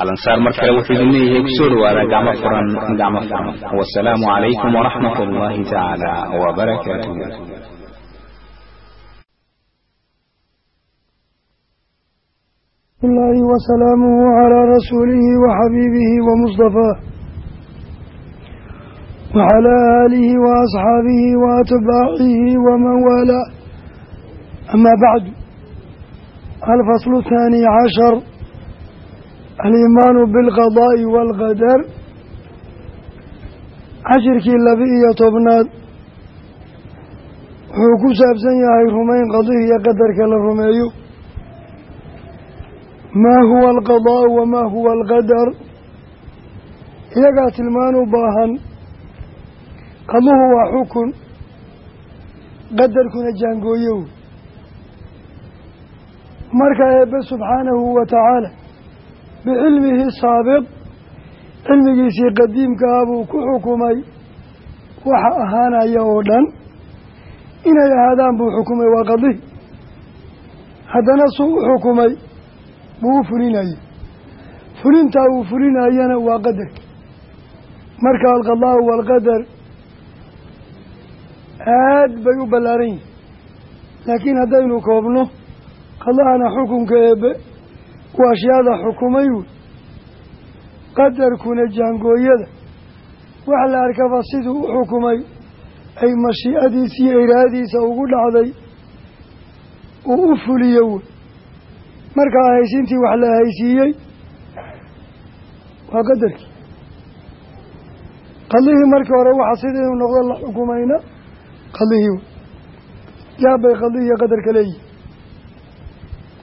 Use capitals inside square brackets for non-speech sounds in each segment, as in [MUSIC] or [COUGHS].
alansaar mar kale wuxuu idin leeyahay kusoo dhawaada gacmo furan gacmo furan wasalaamu calaykum waraxmat ullaahi tacaala wabarakaatuh الله وسلامه على رسوله وحبيبه ومصطفاه وعلى آله وأصحابه وأتباعه ومن والاه أما بعد الفصل الثاني عشر alimaanu bilqadaa'i waalqadar cashirkii laba-iyo tobnaad wuxuu ku saabsan yahay rumayn qadihiiyo qadarka la rumeeyo maa huwa alqadaa'u wamaa huwa alqadar iyagaa tilmaan u baahan qaduhu waa xukun qadarkuna jaangooyow marka eebbe subxaanahu wa bicilmihi saabiq cilmigiisii qadiimka ah buu ku xukumay waxa ahaanaya oo dhan inay ahaadaan buu xukumay waa qadihi haddana suu u xukumay buu u fulinayay fulintaa uu fulinayana waa qadarki marka alqadaa'u waalqadar aad bay u ballaaran yihiin laakiin haddaynu koobno qadahana xukunka eebbe uu ashyaada xukumay wey qadarkuna jaangooyada. Wax la arkaba siduu u xukumay ay mashiicadiisa iyo iraadiisa ugu dhacday uu u fuliyo. Wey markaa haysiintii wax la haysiiyey waa qadarkii. Qadihii markii hore waxa sida inuu noqdo la xukumayna qadihii. Wey yaabbay qadihi iyo qadarka leeyihiin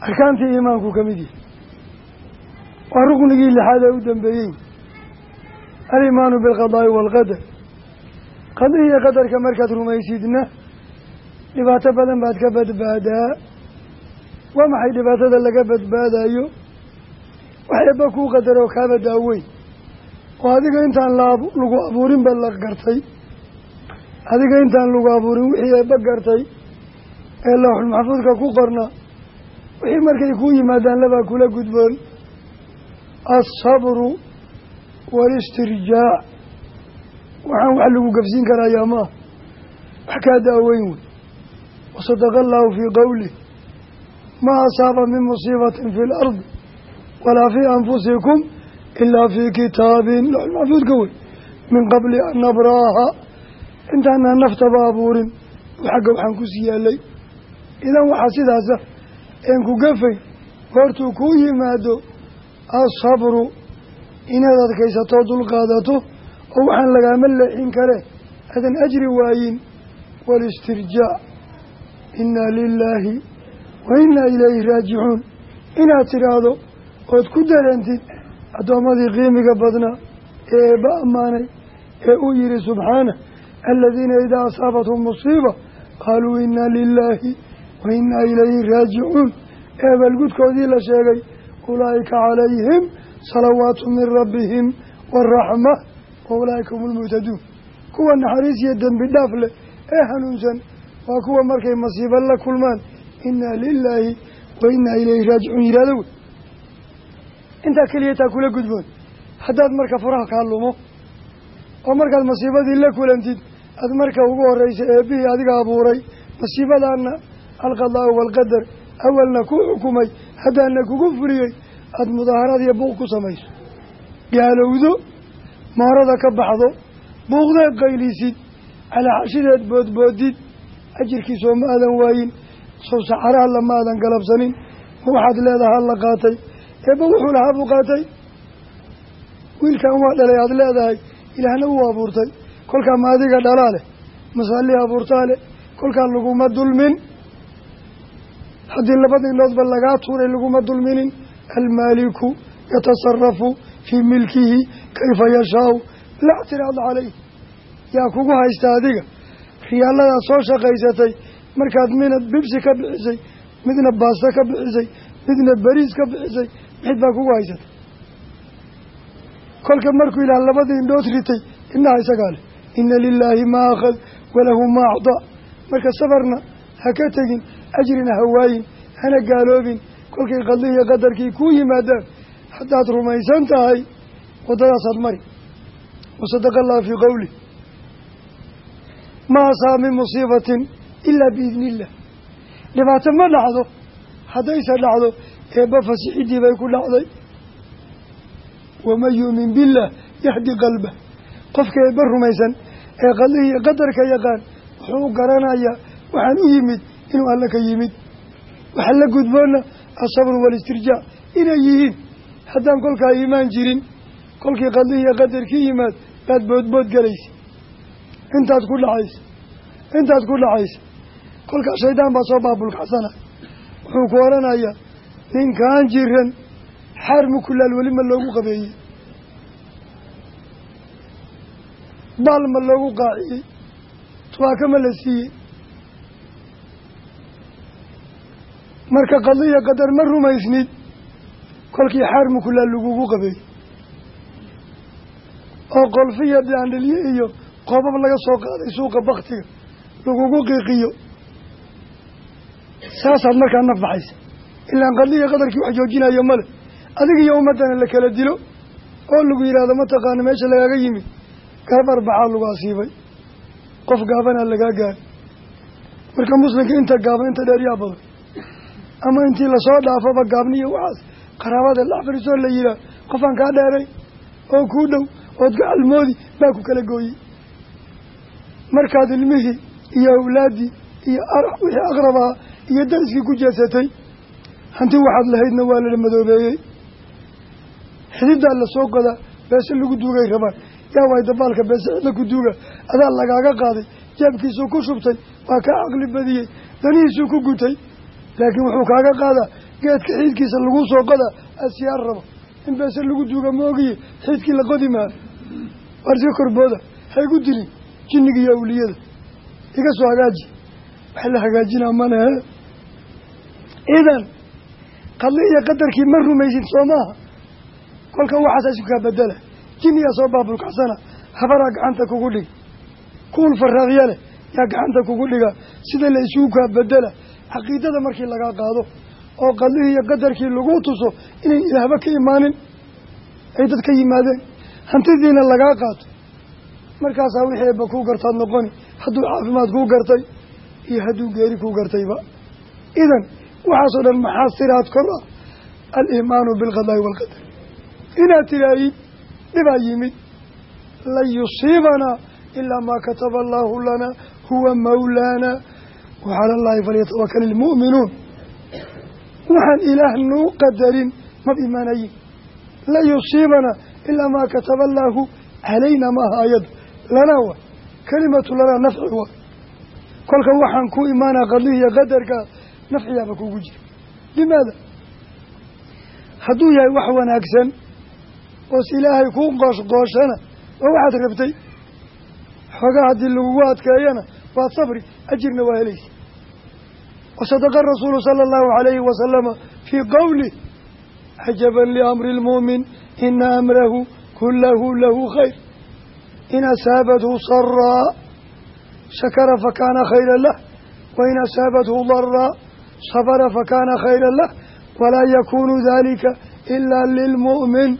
arkaantii iimaanku ka mid yahay waa ruknigii lixaad ee u dambeeyey alimaanu bilqadaa'i waalqadar qadihi iyo qadarka markaad rumaysidna dhibaato badan baad ka badbaadaa. Waa maxay dhibaatada laga badbaadayo wax eebba kuu qadaroo kaaba daaweyn. Oo adiga intaan lagu abuurinba la gartay. Adiga intaan lagu abuurin wixii eebba gartay ee lawxul maxfuudka ku qorna wixii markay kuu yimaadaan labaa kula gudboon alsabru walistirjaac waxaan wax lagu gafsiin karayaa maaha wax kaa daaweyn wey wasadaqa allaahu fii qowlih maa asaaba min musiibatin fi lardi walaa fii anfusikum ilaa fii kitaabin maxfuudka wey min qabli an nabraaha intaanaan naftaba abuurin xagga waxaan ku sii yaalay idan waxaa sidaasa een ku gafayn goortuu kuu yimaado alsabru inaad adkaysatoo dulqaadato oo waxaan lagaama leexin kare aadan ajri waayin walistirjaac innaa lilaahi wa innaa ilayhi raajicuun inaad tidhaahdo ood ku dareentid addoommadii qiimiga badnaa ee eebba ammaanay ee uu yihi subxaana aladiina idaa asaabathum musiiba qaaluu innaa lilaahi wa innaa ilayhi raajicuun eebalgudkoodii la sheegay ulaa'ika calayhim salawaatu min rabbihim waraxma wa ulaa'ika hum lmuhtaduun kuwa naxariis iyo dembi dhaaf leh ee hanuunsan waa kuwa markay masiibo la kulmaan innaa lilaahi wa innaa ilayhi raajicuun yihahdo wey intaa keliya taa kula gudboon haddaad marka furaha kaa lumo oo markaad masiibadii la kulantid aada marka ugu horreysa eebbihii adiga abuuray masiibadaana alqadaa'u waalqadar awalna ku xukumay haddaana kugu fuliyey aada mudaaharaad iyo buuq ku samayso. Gaalowdo moorada ka baxdo buuqdeed qaylisid calaaxashideed boodboodid ajirkiisoo ma aadan waayin sow saxaraha lamaadan galabsanin ma waxaad leedahaa la qaatay eebba wuxuu lahaa buu qaatay. Wiilkan waa dhalay aada leedahay ilaahna wuu abuurtay. Kolkaa ma adiga dhalaa leh masalli abuurtaa leh kolkaa laguma dulmin haddii labada indhoodba lagaa tuuray laguma dulminin almaaliku yatasarafu fii milkihi kayfa yashaau. Laa ctiraada calayh yaa kugu haysta adiga? Riyaaladaa soo shaqaysatay markaad midna bibsi ka bixisay midna baasta ka bixisay midna beriis ka bixisay mid baa kugu haysatay kolka markuu ilaah labadii indhood ritay indhaha isagaa leh. Ina lilaahi maa akhad walahu maa acdaa marka safarna ha ka tegin ajrina ha waayin hana gaaloobin kolkay qadlihiyo qadarkii kuu yimaadaan haddaad rumaysan tahay waddadaasaad mari wasadaqa allahu fii qowlih ma asaaba min musiibatin ilaa biidni illah dhibaato ma dhacdo haddayse dhacdo eebba fasixiddii bay ku dhacday waman yu'min billaah yahdi qalbah qofka eebba rumaysan ee qadlihiiyo qadarka yaqaan wuxuu garanayaa waxaan u yimid inuu alle ka yimid. Waxa la gudboonna asabru walistirjaac inay yihiin. Haddaan kolkaa iimaan jirin kolkii qadlihiiyo qadarkii yimaad baad boodbood galaysa. Intaad ku dhacaysa. Intaad ku dhacaysa. Kolkaa shaydaan baa soo baabulkacsana wuxuu ku odhanayaa ninkaan jiran xaar mukulaal weli ma loogu qabeeyey. Baal ma loogu qaaciyey. Tubaaka ma la siiyey marka qadiya qadar ma rumaysnid kolkii xaar mukulaal lagugu qabeeyey oo qolfiya daandhilye iyo qoobab laga soo qaaday suuqa baktiga lagugu qiiqiyo. Saasaad markaa naf baxaysa. Ilaan qadliya qadarkii wax joojinayo male adiga iyo ummaddana la kala dilo oo lagu yidhaahdo mataqaana meesha lagaaga yimid. Gaab arbacaa lagu asiibay. Qof gaabanaa lagaa gaari marka muslimka inta gaaban inta dheer yaa badan ama intii la soo dhaafaba gaabniyo waxaas qaraabada la fariisoo la yihaah qofaan kaa dheeray oo kuu dhow ood gacalmoodi baa ku kala gooyey markaad ilmihii iyo awlaaddii iyo wixii aqrabaha iyo dariskii ku jeesatay hanti waxaad lahaydna waa lala madoobeeyey. Xididaa la soo godaa beese lagu duugay rabaan yaa waay dabaalka beese xidla ku duuga adaa lagaaga qaaday jeebkiisuu ku shubtay waa kaa caqli badiyey danihiisuu ku gutay laakiin wuxuu kaaga qaadaa geedka xiidkiisa lagu soo qodaa asiyaar rabo. In beese lagu duuga ma ogiye xiidkii la qodi maa waar iska korbooda ha igu dilin jinniga iyo awliyada. Iga soo hagaaji. Wax la hagaajinaa manahe idan qadli iyo qadarkii ma rumaysid soo maaha. Kolka waxaasa isku kaa bedela. Jinniyaa soo baabulkacsana habaraa gacanta kugu dhig. Kuul faraaqya leh yaa gacanta kugu dhiga. Sida la isugu kaa bedela caqiidada markii lagaa qaado oo qadlihii iyo qadarkii lagu tuso inayn ilaahba ka imaanin ay dad ka yimaadeen. Hantidiina lagaa qaato. Markaasaa wixii eebba kuu gartaad noqoni hadduu caafimaad kuu gartay iyo hadduu geeri kuu gartayba idan waxaasoo dhan maxaa siraad kor ah aliimaanu bilqadaa'i waalqadar inaad tidhaahid dhibaa yimid. Lan yusiibanaa ilaa maa kataba allaahu lanaa huwa mawlaana wa cala allaahi falyatawakal ilmu'minuun waxaan ilaah nuu qadarin mab imaanayin lan yusiibanaa ilaa maa kataba allaahu calayna maaha ayada lanaa wa kelimatu lanaa nafci wa. Kolka waxaan ku imaanaa qadihiya qadarkaa nafciyaaba kugu jira. Limaada? Hadduu yahay wax wanaagsan oos ilaahay kuu qoosqooshana waa waxaad rabtay xoogaa haddii lagugu adkeeyana waad sabri ajirna waa helaysa wasadaqa rasuulu sala allahu calayhi wasalama fii qowlih cajaban liamri lmu'min ina amrahu kullahu lahu khayr in asaabathu saraa shakara fakaana khayra lah wain asaabathu daraa sabara fakaana khayra lah walaa yakuunu dalika ilaa lilmu'min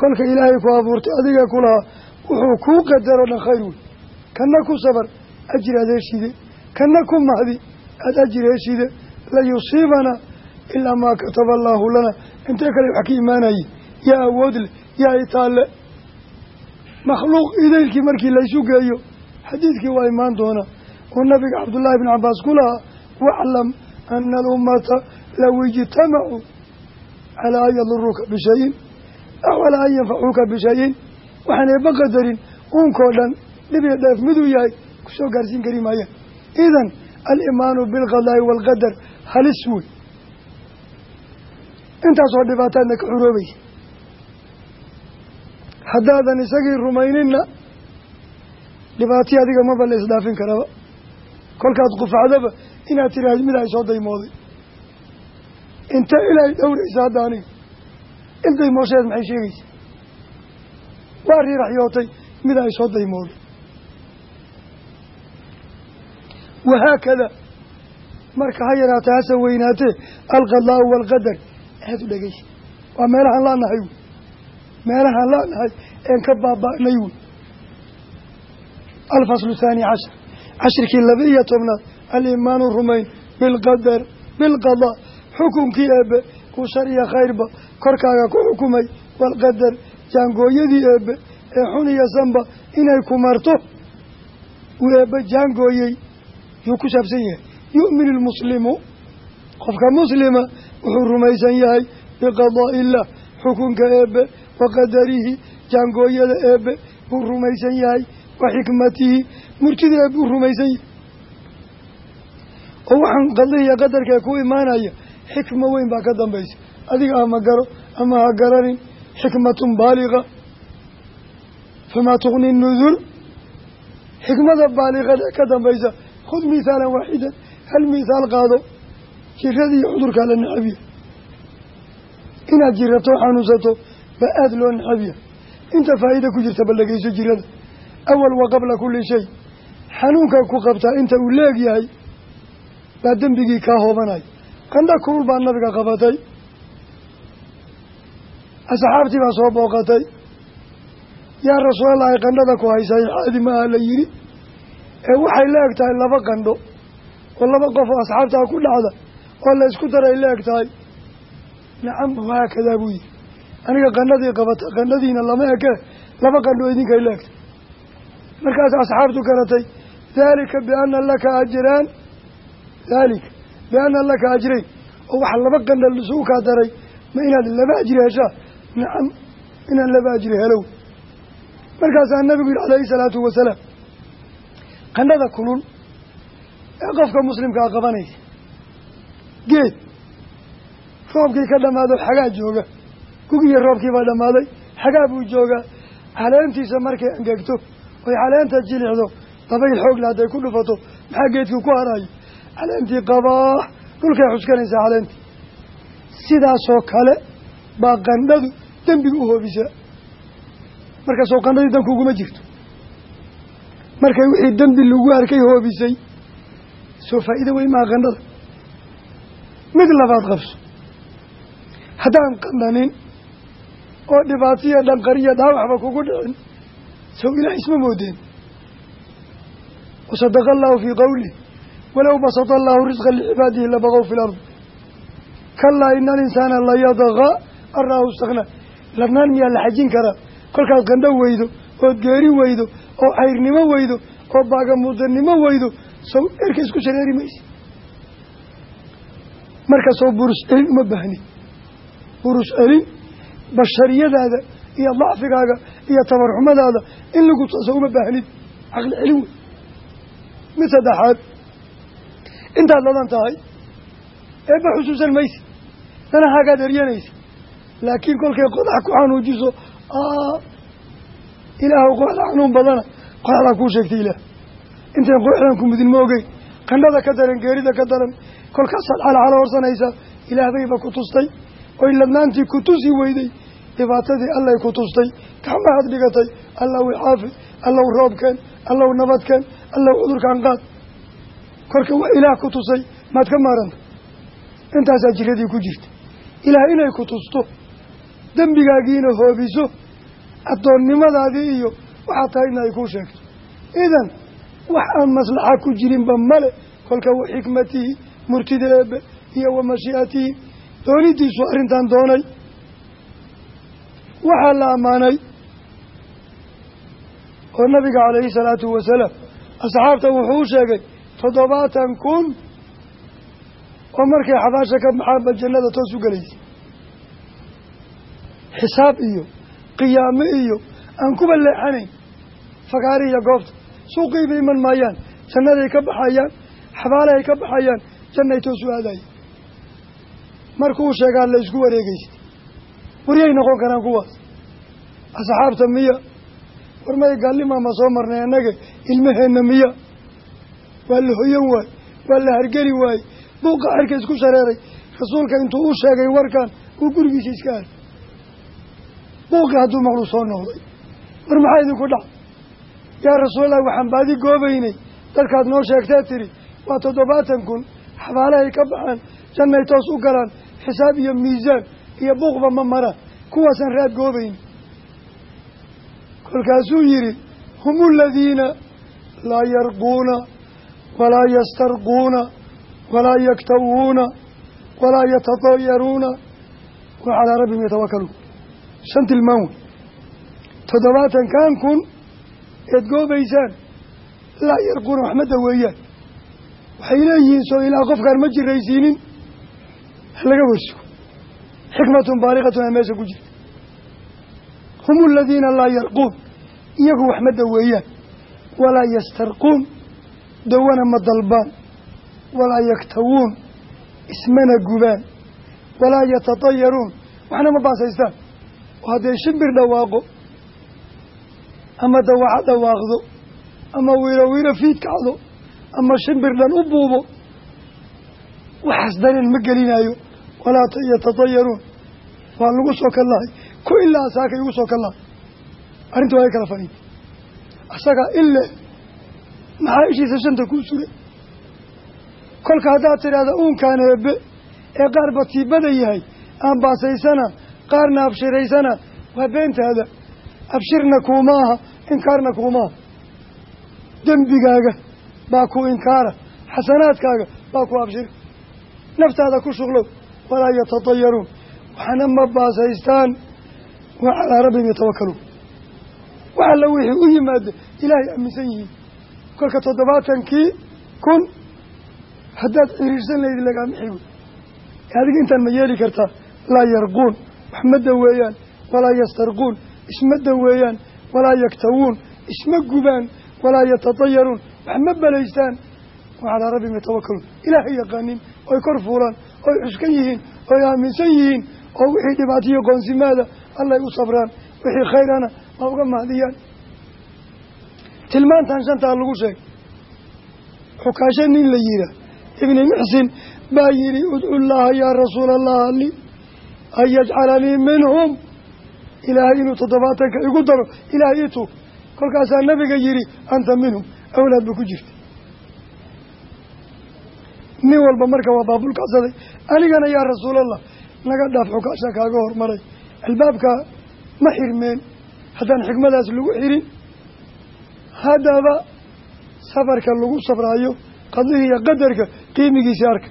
kolka ilaahay ku abuurtay adiga ku lahaa wuxuu kuu qadaro dhan khayr wey kana ku sabar ajir aad heshide kana ku mahdi aada ajir heshide la yusiibanaa ilaa maa kataba allaahu lana. Intee kale wax ka imaanaye yaa awood leh yaa itaalle makhluuq idaylkii markii laysu geeyo xadiidkii waa imaan doonaa oo nabiga cabdullaahi bn cabbaas ku lahaa waclam ana alummata low ijtamacuu calaa an yaduruuka bishayin aw calaa an yanfacuuka bishayin waxaan eeba qadarin uunkoo dhan dhib iyo dheef miduu yahay ku soo gaarsiin kari maayaan idan alimaanu bilqadaa'i waalqadar halis wey intaasoo dhibaataadna ka xuroobaysa haddaadan isagii rumayninna dhibaatii adiga maba la isdhaafin karaba. Kolkaad qufacdaba inaad tiraahid mid ay soo daymooday. Inta ilaahay dhowraysa hadda aniga in daymoosheed maxay sheegaysa? Waa riiraxyootay mid ay soo daymooday wahaakada marka ha yaraatee hase weynaatee alqadaau waalqadar aada u dhegeysa waa meelahaan laanahay wey meelahaan laanahay een ka baaba'nay wey alfaslu thaani cashar cashirkii laba iyo tobnaad alimaanu rumayn bilqadar bilqadaa xukunkii eebbe uu shar iyo khayrba korkaaga ku xukumay waalqadar jaangooyadii eebbe ee xun iyo sanba inay ku marto jaangooyey yuu ku saabsan yahay. Yu'minu lmuslimu qofka muslima wuxuu rumaysan yahay biqadaa'i illah xukunka eebbe wa qadarihi jaangooyada eebbe buu rumaysan yahay wa xikmatihi. Murtida eebbe uu rumaysan yahay. Oo waxaan qadihiya qadarkee ku imaanaya xikmo weyn baa ka dambaysa. Adiga ama garo ama ha garanin xikmatun baaliqa famaa tuqni nudur xikmada baaliqada ka dambaysa khud mithaalan waaxidan hal mithaal qaado jiradii cudurkaa la necabya inaad jirato xanuunsato ba aada loo necabya inta faa'iida ku jirta ballageyso jirada awal wa qabla kulli shay xanuunka ku qabtaa inta uu leeg yahay baa dembigii kaa hoobanaya qandha kulul baa nabiga qabatay asxaabtii baa soo booqatay yaa rasuulallahi qandhada ku aha la yidhi ee waxay la eg laba qandho oo laba qof oo asxaabtaa ku dhacda oo la isku daray la eg tahay. Nacam wahaakadaa buu yihi aniga qandhadii qabata qandhadiina lama eke laba qandho idinkay la egtay markaas asxaabtu garatay daalika biana laka ajraan daalika biana laka ajrayn. Oo waxa laba qandha isugu kaa daray ma inaad laba ajri heshaa nacam inaan laba ajri helow. Markaasaa nabigu yihi calayhi salaatu wasalaam qandhada kulul ee qofka muslimkaa qabanaysa. Geed roobkii ka dhammaado xagaa jooga gugiyo roobkiibaa dhammaaday xagaa buu joogaa caleentiisa markay angegto oy caleenta jilixdo dabayl xoogla hadday ku dhufato maxaa geedkii ku harayo caleentii qabaax dhulkay xuskanaysaa caleentii sidaasoo kale baa qandhadu dembiga u hoobisaa markaasoo qandhadii danku uguma jirto markay wixii dembi lagu arkay hoobisay soo faa'iida wey maha qandhada mid labaad qabso. Haddaan qandhanin oo dhibaatiya dhanqariya dhaawacba kugu dhicin sow ilaah isma moodeen. Wasadaqa allaahu fii qowlih walow basata allaahu risqa licibaadihi labaqow fi lardi kalaa ina alinsaana layadaqaa araahu istaknaa labnaan miyaa la xajin karaa? Kolkaad qandho weydo ood geeri weydo oo xayrnimo weydo oo baagamudanimo weydo sow erka isku shareeri maysa markaasoo burus celin uma baahni burus celin bashariyadaada iyo dacfigaaga iyo tabarxumadaada in lagu tooso uma baahnid caqli celin wey. Mid saddexaad intaad ladan tahay eebba xusuusan maysa danahaagaad eryanaysa laakiin kolkay qodax ku xanuujiso ilaahu qoxda xanuun badana qoxdaa kuu sheegtay ilaah. Intayn qoxdan ku mudin ma ogeyn qandhada ka daran geerida ka daran kolkaasaad xalxalo horsanaysaa ilaahbayba ku tustay. Oy ladnaantii ku tusi weyday dhibaatadii allay ku tustay. Gacmahaad dhigatay allow ixaafid allow roobkeen allow nabadkeen allow cudurkaan qaad. Kolka waa ilaah ku tusay maad ka maaranta. Intaasaa jiradii ku jirta. Ilaah inay ku tusto dembigaagiina hoobiso addoonnimadaadii iyo waxaa tahayna ay kuu sheegto. Idan wax aan maslaxa ku jirinba male kolka wa xikmatihi murtida eebe iyo wa mashii'atihi doonidiisu arrintan doonay. Waxaa la ammaanay oo nabiga calayhi salaatu wasalaam asxaabta wuxuu u sheegay toddobaatan kun oo markay xabaasha ka baxaanba jannada toos u gelaysa xisaab iyo qiyaame iyo aan kuba leexanayn fagaari iyo goobta. Suuqiiba iman maayaan jannaday ka baxayaan xabaalahay ka baxayaan jannay toos u aadaya markuu sheegaa la isku wareegeysta waryay noqon karaan kuwaas. Asxaabta miya. War may gaallimaa ma soo marnay annaga ilmaheenna miya. Waa la hoyan waay waa la hargeli waaye buuqa xerka isku shareeray. Rasuulka intuu u sheegay warkan uu gurigiisa iska aray buuqi hadduu maqlu soo noqday. War maxaa idinku dhac? Yaa rasuulallah waxaan baadi goobaynay. Dadkaad noo sheegtee tidhi waa toddobaatan kun xabaalahay ka baxaan jannay toos u galaan xisaab iyo miisaan iyo buuqba ma maraan kuwaasaan raad goobayni kolkaasuu yidhi hum aladiina laa yarquuna walaa yastarquuna walaa yaktawuuna walaa yatatayaruuna wa calaa rabbihim yatawakaluun shan tilmaan wey. Toddobaatankan kun eed goobaysaan laa yarquuna wax ma daweeyaan waxay leeyihiin soo ilaa qofkaan ma jiraysiinin halaga warsugo xikmatun baaliqatun a meesha ku jirta hum aladiina laa yarquun iyagu wax ma daweeyaan walaa yastarquun dawana ma dalbaan. Walaa yaktawuun ismana gubaan. Walaa yatatayaruun waxna ma baasaystaan oo hadday shimbir dhawaaqo ama dawaco dhawaaqdo ama wiilo wiilo fiid kacdo ama shimbir dhan u buubo waxaas dareen ma gelinaayo. Walaa yatatayaruun waa lagu soo kallahay ku ilaa saaka igu soo kallahay arrinta waa kala faniid asagaa ile maxaa ishiisa shanta kuu suray? Kolka haddaad tidhaahda uunkaan eebe ee qaar batiibada yahay aan baasaysana qaarna abshiraysana waa beentaada abshirna kuuma aha inkaarna kuuma aha dembigaaga baa ku inkaara xasanaadkaaga baa ku abshir naftaada ku shuqlow walaa yatatayaruun waxna ma baasaystaan wa calaa rabbihim yatawakaluun wax alla wixii u yimaada ilaahay aaminsan yihiin kolka toddobaatankii kun haddaad xiriirsan lahayd lagaama xigo adiga intaan ma yeeli kartaa laa yarquun wax ma daweeyaan walaa yastarquun. Isma daweeyaan walaa yaktawuun. Isma gubaan walaa yatatayaruun wax ma balaystaan calaa rabbihim yatawakaluun ilaahay yaqaanin oy kor fuulaan oy xuskan yihiin oy aaminsan yihiin oo wixii dhibaatiyo qoonsimaada allay u sabraan wixii khayrana ma uga mahdiyaan tilmaantan shantaa lagu sheeg. Xukaasho nin la yihaa ibni muxsin baa yidhi udcu llaaha yaa rasuula allaha li an yajcalanii minhum ilaahay inuu toddobaatanka igu daro ilaahay itu kolkaasaa nabiga yidhi anta minhum awlaad ba ku jirta nin walba marka waa baabulkacsaday anigana yaa rasuulallah naga dhaaf xukaasha kaaga hormaray albaabka ma xirmeen haddaan xikmadaas lagu xirin haddaba safarka lagu sabraayo qadihi iyo qadarka qiimigiisi arka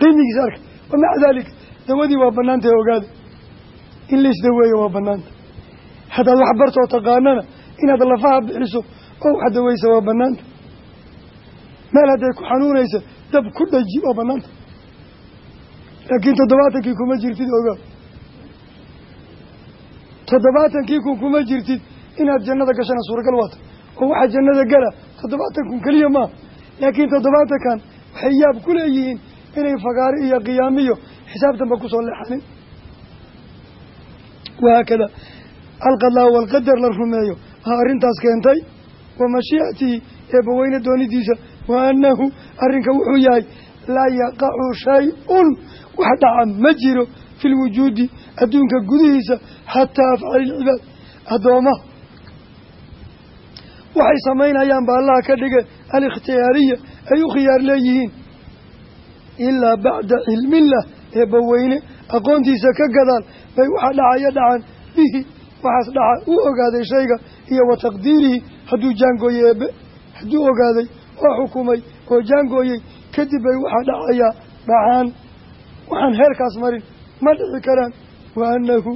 qiimigiisi arka wa maca daalika dawadii waa banaantah ogaada in la isdaweeyo waa banaanta haddaad wax bartoo taqaanana inaad lafaha bixiso oo wax daweysa waa banaanta meel hadday ku xanuunaysa dab ku dhaji waa banaanta laakiin toddobaatankii kuma jirtid ogaa toddobaatankii kun kuma jirtid inaad jannada gashana suuragal waata oo waxaa jannada gala toddobaatan kun keliya maaha laakiin toddobaatankan waxay yaab ku leeyihiin inay fagaari iyo qiyaamiyo xisaabtanba ku soo leexanin wahaakada alqadaa walqadar la rumeeyo aa arrintaas keentay? Wa mashiicatihi eebbaweyne doonidiisa wa annahu arrinka wuxuu yahay laa yaqacu shay-un wax dhaca ma jiro fi lwujuudi adduunka gudihiisa xataa afcali ilcibaad addoomaha waxay samaynayaan ba allaha ka dhige alikhtiyaariya ay u leeyihiin ilaa bacda cilmillah eebbaweyne aqoontiisa ka gadaal bay waxa dhacaya dhacan bihi waxaas dhaca u ogaaday shayga iyo wa taqdiirihi hadduu jaangooyey eebbe hadduu ogaaday oo xukumay oo jaangooyey kadib bay waxaa dhacayaa dhacaan. Waxaan heerkaas marin ma dhici karaan wa annahu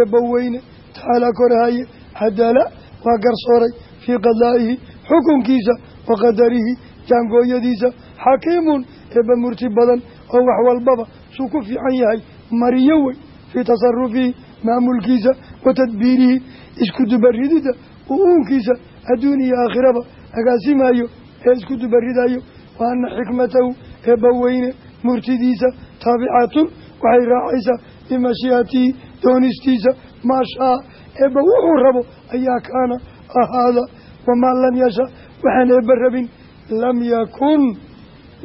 eebbaweyne tacaalaa korahaye cadala waa garsooray fii qadaa'ihi xukunkiisa wa qadarihi jaangooyadiisa xakiimun eebba murti badan oo wax walbaba suu ku fiican yahay. Mariyo wey fii tasarufihi maamulkiisa wa tadbiirihi isku dubaridida uu uunkiisa adduun iyo aakhiraba agaasimayo ee isku dubaridayo wa ana xikmatahu eebba weyne murtidiisa taabicatun waxay raacaysaa bimashii'atihi doonistiisa maa shaa eebba wuxuu rabo ayaa kaana ahaada wamaa lam yasha waxaan eebba rabin lam yakun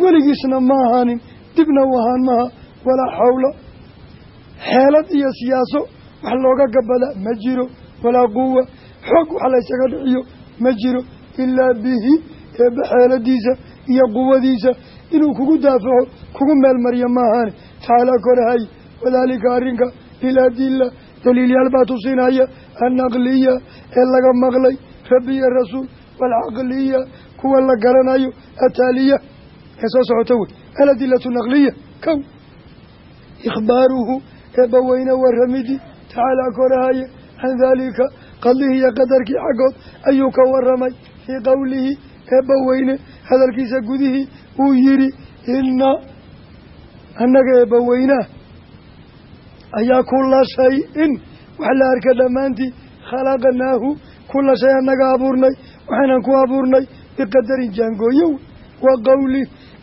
weligiisna ma ahaanin dibna u ahaan maha walaa xawla xeelad iyo siyaaso wax looga gabada ma jiro walaa quwa xoog wax laysaga dhiciyo ma jiro ilaa bihi eebba xeeladiisa iyo quwadiisa inuu kugu daafaco kugu meel mariyo maahaane tacaalaa korahay wadaalika arrinka liladilla daliilyaal baa tusinaya annaqliya ee laga maqlay rabbi rasuul waalcaqliya kuwa la garanayo ataaliya ee soo socota wey aladilatu naqliya. Kow ikhbaaruhu. Eebba weyne waramidii tacaalaa korahaye can daalika qadlihii iyo qadarkii xaggood ayuu ka waramay fii qowlihi eebba weyne. Hadalkiisa gudihii uu yidhi inna. Annaga eebba weynaa ayaa kula shay-in wax la arka dhammaantii. Khalaqnaahu. Kula shay annaga abuurnay. Waxaanan ku abuurnay. Biqadarin jaangooyo wa qowli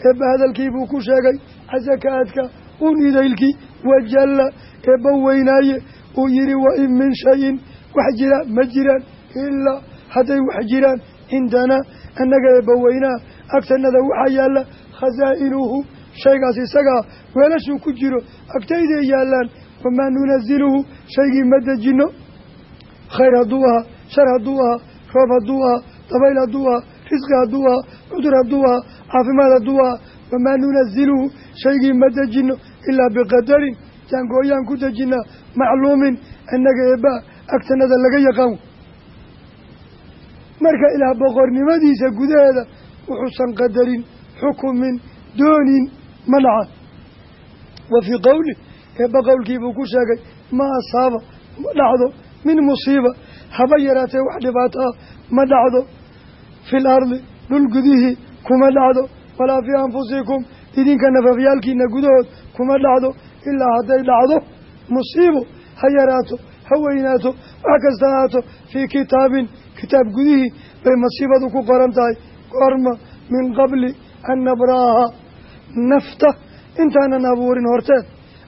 eebba hadalkiibuu ku sheegay casakaadka un idaylkii wajalla eebba weynaaye uu yidhi wa in min shayin. Wax jira ma jiraan ilaa hadday wax jiraan cindanaa annaga eebba weynaa agtanada waxaa yaalla khasaa'inuhu shaygaas isagaa weelashuu ku jiro agtayday yaallaan wamaa nunaziluhu shaygii ma dejino khayr hadduu ahaa shar hadduu ahaa roob hadduu ahaa dabayl hadduu ahaa risqi hadduu ahaa cudur hadduu ahaa caafimaad hadduu ahaa wamaa nunaziluhu shaygii ma dejino ilaa biqadarin jaangooyaan ku dejinaa macluumin annaga eebbaa agtanada laga yaqaan marka ilaah boqornimadiisa gudaheeda wuxuusan qadarin xukumin doonin ma dhacan wa fii qowli eebba qowlkiibuu ku sheegay ma asaaba ma dhacdo min musiiba haba yaraatee wax dhibaato ah ma dhacdo fil ardi dhul gudihii kuma dhacdo walaa fii anfusikum idinka nafafyaalkiina gudahood kuma dhacdo ilaa hadday dhacdo musiibo ha yaraato ha weynaato wax kasta ahaato fii kitaabin kitaab gudihii bay masiibadu ku qoran tahay. Goorma min qabli an nabraaha. Nafta intaanan abuurin horteed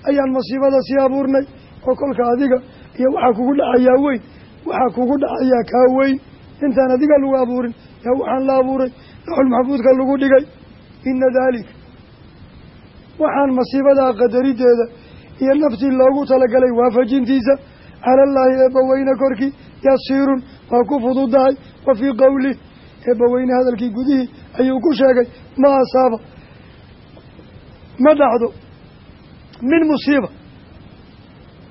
ayaan masiibada sii abuurnay. Oo kolka adiga iyo waxaa kugu dhacayaa weyn waxaa kugu dhacayaa kaa weyn. Intaan adiga lagu abuurin yaa waxaan la abuuray laxul maxfuudka lagu dhigay. Ina daalika waxaan masiibadaa qadarideeda iyo naftii loogu talagalay waafajintiisa. Calallaahi eebbaweyne korkii yasiirun waa ku fududahay. Wa fii qowlih eebbaweyne hadalkii gudihii ayuu ku sheegay ma asaaba ma dhacdo min musiiba.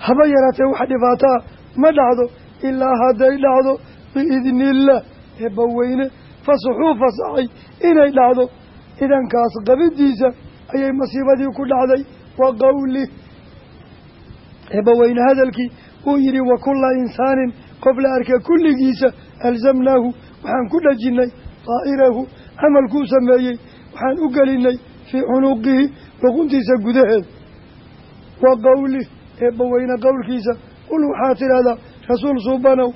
Haba yaraatee wax dhibaataa ma dhacdo ilaa hadday dhacdo biidni illaah eebbaweyne fasaxuu fasaxay inay dhacdo idankaas qabidiisa ayay masiibadii ku dhacday wa qowlih eebbaweyne hadalkii uu yidhi wa kulla insaanin qof la arka kulligiisa alzamnaahu waxaan ku dhajinnay daa'irahu camalkuu sameeyey waxaan u gelinay fii cunuqihi luquntiisa gudaheeda wa qowlih eebbaweyne qowlkiisa qul waxaa tidhahdaa rasuul suubanow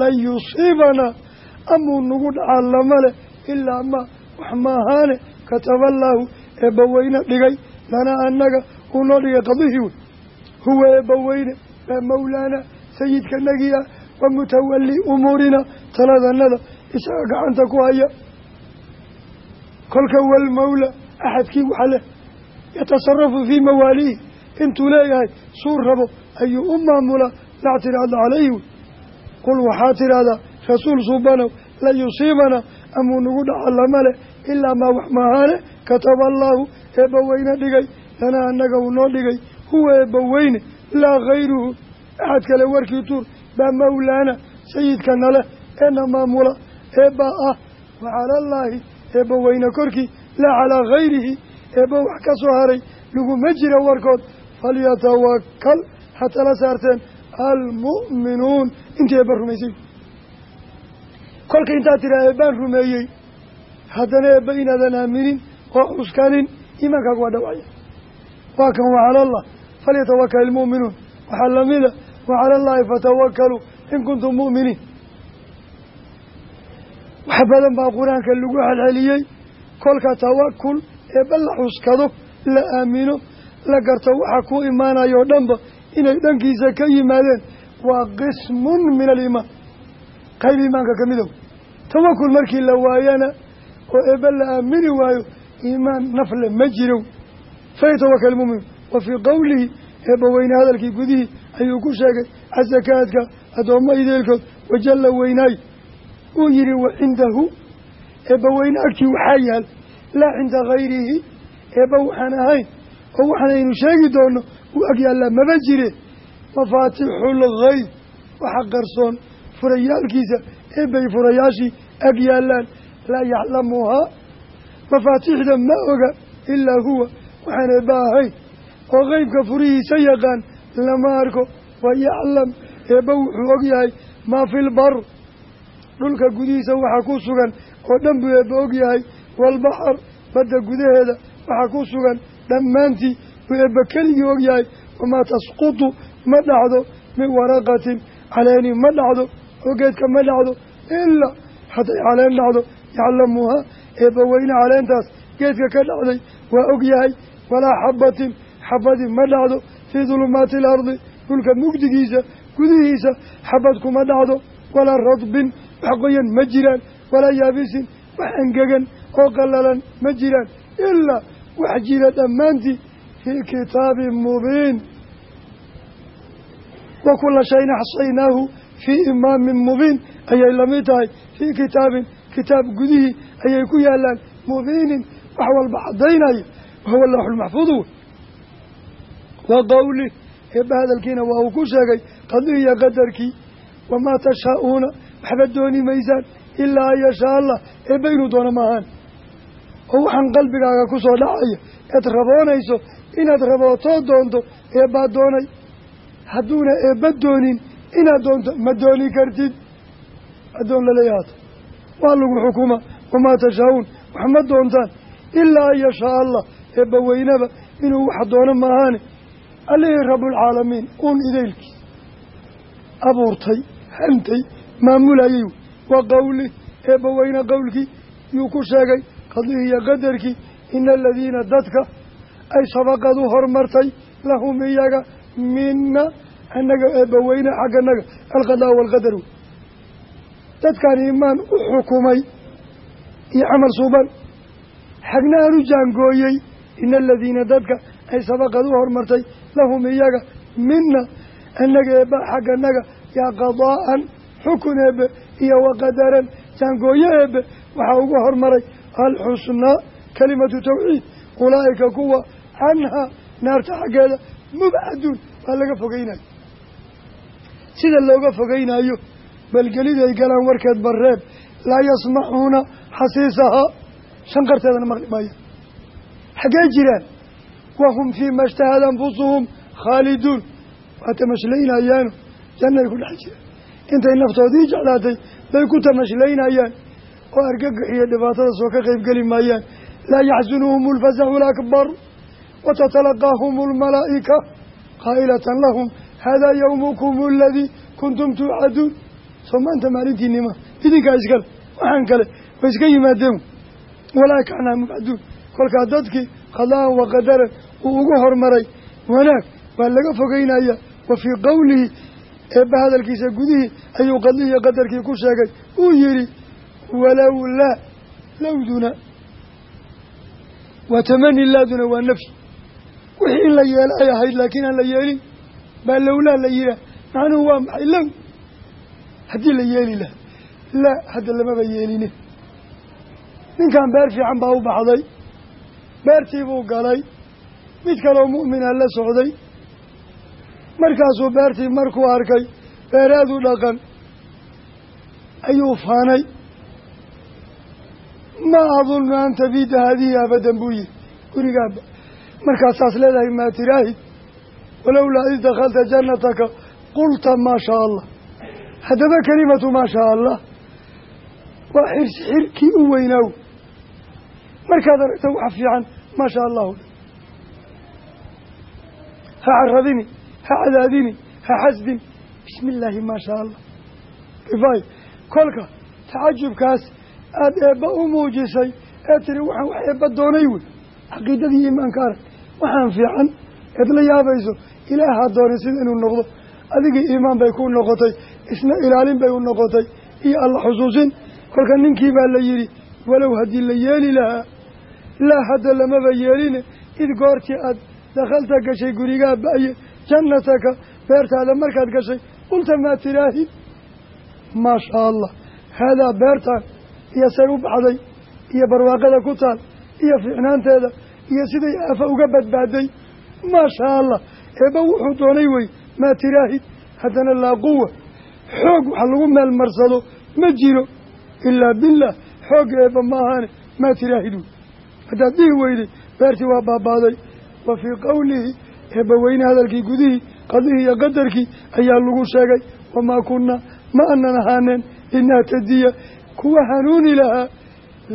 lan yusiibanaa amuu nagu dhacaa lama leh ilaa ma wax maahaane kataballaahu eebbaweyne dhigay lanaa annaga uu noo dhigay qadihii wey huwa eebbaweyne baa mawlaana sayidkanagii ah wa mutawalli umuurina taladanada isaga gacanta ku haya kolka walmawla axadkii waxa leh yatasarafu fii mawaaliihi intuu leeyahay suu rabo ayuu u maamulaa laa calayhi wey qul waxaa tidhaahdaa rasuul suubanow la yusiibana amuu nagu dhaca lama leh ilaa maa wax maahaane kataba allaahu eebbaweyne dhigay lanaa annaga uu noo dhigay huwa eebbaweyne laa hayruhu axad kale warkii tuur baa mawlaana sayidkana leh eena maamula eebbaa ah wa calallaahi eebbaweyne korkii laa calaa hayrihi eebba wax ka soo haray laguma jira warkood falyatawakal ha tala saarteen almu'minuun intii eebba rumaysay kolka intaad tiraa eebbaan rumeeyey. Haddana eebba inaadan aaminin oo cuskanin iimaankaagu waa dhawacya waa kan wacala allah falyatawakal ilmu'minuun waxaa lamida wacala allaahi fatawakaluu in kuntum mu'miniin. Wax badan baa qur'aanka lagu xelxeliyey kolka tawakul eebba la xuskado la aamino la garto waxa ku imaanayo o dhanba inay dhankiisa ka yimaadeen. Waa qismun min aliimaan qayb iimaanka ka midow tawakul markii la waayana oo eebba la aamini waayo iimaan nafle ma jiro falyatawakal mumin wa fii qowlihi eebba weyne hadalkii gudihii ayuu ku sheegay casakaadka addoommo ideelkood wajalla weynaay. Uu yihi wa cindahu eebba weyne agtii waxaa yaal laa cinda hayrihi eebba waxaan ahayn oo waxaanaynu sheegi doono uu ag yaallaa maba jire. Mafaatixul waxa qarsoon furayaalkiisa eebbay furayaashii ag yaallaan laa yaclamuhaa mafaatixda ma oga ilaa huwa. Waxaan eebba ahayn oo qeybka furihiisa yaqaan lama arko. Wa yaclam eebba wuxuu og yahay maa fi lbar dhulka gudihiisa waxa ku sugan oo dhan buu eebba og yahay. Waalbaxar badda gudaheeda waxa ku sugan dhammaantii buu eebba keligii og yahay. Wamaa tasqutu ma dhacdo min waraqatin caleeni ma dhacdo oo geedka ma dhacdo ilaa hadday caleen dhacdo yaclamuhaa eebba weyne caleentaas geedka ka dhacday waa og yahay walaa xabatin xabadii ma dhacdo fii dulumaati alardi dhulka mugdigiisa gudihiisa xabad kuma dhacdo walaa radbin wax qoyan ma jiraan walaa yaabisin wax engegan oo qallalan ma jiraan ilaa wax jira dhammaantii fii kitaabin mubiin. Wa kula shayin axsaynaahu fii imaamin mubiin ayay la mid tahay. Fii kitaabin kitaab gudihii ayay ku yaalaan mubiinin wax walba caddaynaya wahuwa lawxulmaxfuud wey wa qowlih eebba hadalkiina waa uu ku sheegay qadiya qadarkii. Wamaa tashaa-uuna waxba dooni maysaan ilaa an yashaa allah eebba inuu doono maahaan oo waxaan qalbigaaga ku soo dhacaya eed raboonayso inaad rabootoo doonto eebbaa doonay. Hadduuna eebba doonin inaad doonto ma dooni kartid? Addoon laleeyahaato waa lagu xukuma wamaa tashaa-uun. Wax ma doontaan? Ilaa an yashaa allah eebba weynaba inuu wax doono maahaane allihii rabbulcaalamiin uun idaylkiis abuurtay hantay maamulayay wa qowli eebba weyne qowlkii yuu ku sheegay qadihii iyo qadarkii ina aladiina dadka ay sabaqad u hormartay lahum iyaga mina annaga eebbaweyne xagganaga alqadaa waalqadar wey dadkaan iimaan u xukumay iyo camal suuban. Xagna aan u jaangooyey ina aladiina dadka ay sabaqad u hormartay lahum iyaga mina annaga eebba xagganaga yaa qadaa'an xukun eebbe iyo waqadaran jaangooye eebbe waxaa ugu hormaray alxusnaa kalimatu tawxiid ulaa'ika kuwa canhaa naarta xaggeeda mubcaduun waa laga fogeynayo sida looga fogeynayo balgeliday galaan warkeed bareeb laa yasmacuuna xasiisahaa shanqarteedana maqli maaya xaggee jiraan? Wahum fii ma ishtahad anfusuhum khaaliduun. Waa tamashleynayaano jannay ku dhex jiraan intay naftoodii jeclaatay bay ku tamashlaynayaan oo argagax iyo dhibaatada soo ka qeybgeli maayaan. Laa yaxsunuhum alfasaxu alakbar. Watatalaqaahum almalaa'ika qaa'ilatan lahum haadaa yawmukum aladii kuntum tuucaduun soo maanta maalintiinima idinkaa iskale waxaan kale way iska yimaadeen walaaika canhaa mubcaduun kolkaa dadkii qadaan wa qadaran uu ugu hormaray wanaag waa laga fogeynaya wa fii qowlihi eebba hadalkiisa gudihii ayuu qadlihiiyo qadarkii ku sheegay uu yihi walowlaa lowduna waa tamani laaduna waa nafyi wixii in la yeelo ay ahayd laakiin la yeelin baa lowlaa la yihaah macnuhu waa maxay? Low haddii la yeeli lahaa. Laa hadda lamaba yeeline ninkan beer fiican baa u baxday. Beertii buu galay. Mid kaloo mu'mina la socday. Markaasuu beertii markuu arkay beeraadu dhaqan. Ayuu faanay. Ma adunnu an tabiida haadihi abadan buu yihi gurigaaba markaasaas leedahay maa walowlaa id dakhalta jannataka qulta maa shaa allah haddaba kelimatu maa shaa allah waa xirsi xirkii u weynaaw markaad aragto wax fiican maa shaa allahu ha carabini ha cadaadini ha xasdin bismi illaahi maa shaa allah kifaaya kolka tacajubkaas aada eebba u muujisay ee tiri waxaan wax eebba doonay wey caqiidadii iimaanka arag waxaan fiican eed la yaabayso ilaahaa doonay sida inuu noqdo. Adigii iimaan bay ku noqotay isna ilaalin bay u noqotay iyo alla xusuusin. Kolka ninkii baa la yidhi walow haddii la yeeli lahaa laa hadda lamaba yeeline id goortii aad dakhalta gashay gurigaa ba'ye jannataka beertaada markaad gashay qulta maa tiraahid maa shaa allah haadaa beertaan iyo say u baxday iyo barwaaqada ku taal iyo fiicnaanteeda iyo siday aafa uga badbaaday maa shaa allah eebba wuxuu doonay wey maa tiraahid? Haddana laa quwa xoog wax lagu meel marsado ma jiro. Ilaa billaah xoog eebba ma ahaane maa tiraahid wey haddaad dhihi weyday beertii waa baabaaday. Wa fii qowlihi eebba weyne hadalkii gudihii qadihii iyo qadarkii ayaa lagu sheegay wamaa kunnaa ma anan ahaaneen linahtadiya kuwa hanuuni lahaa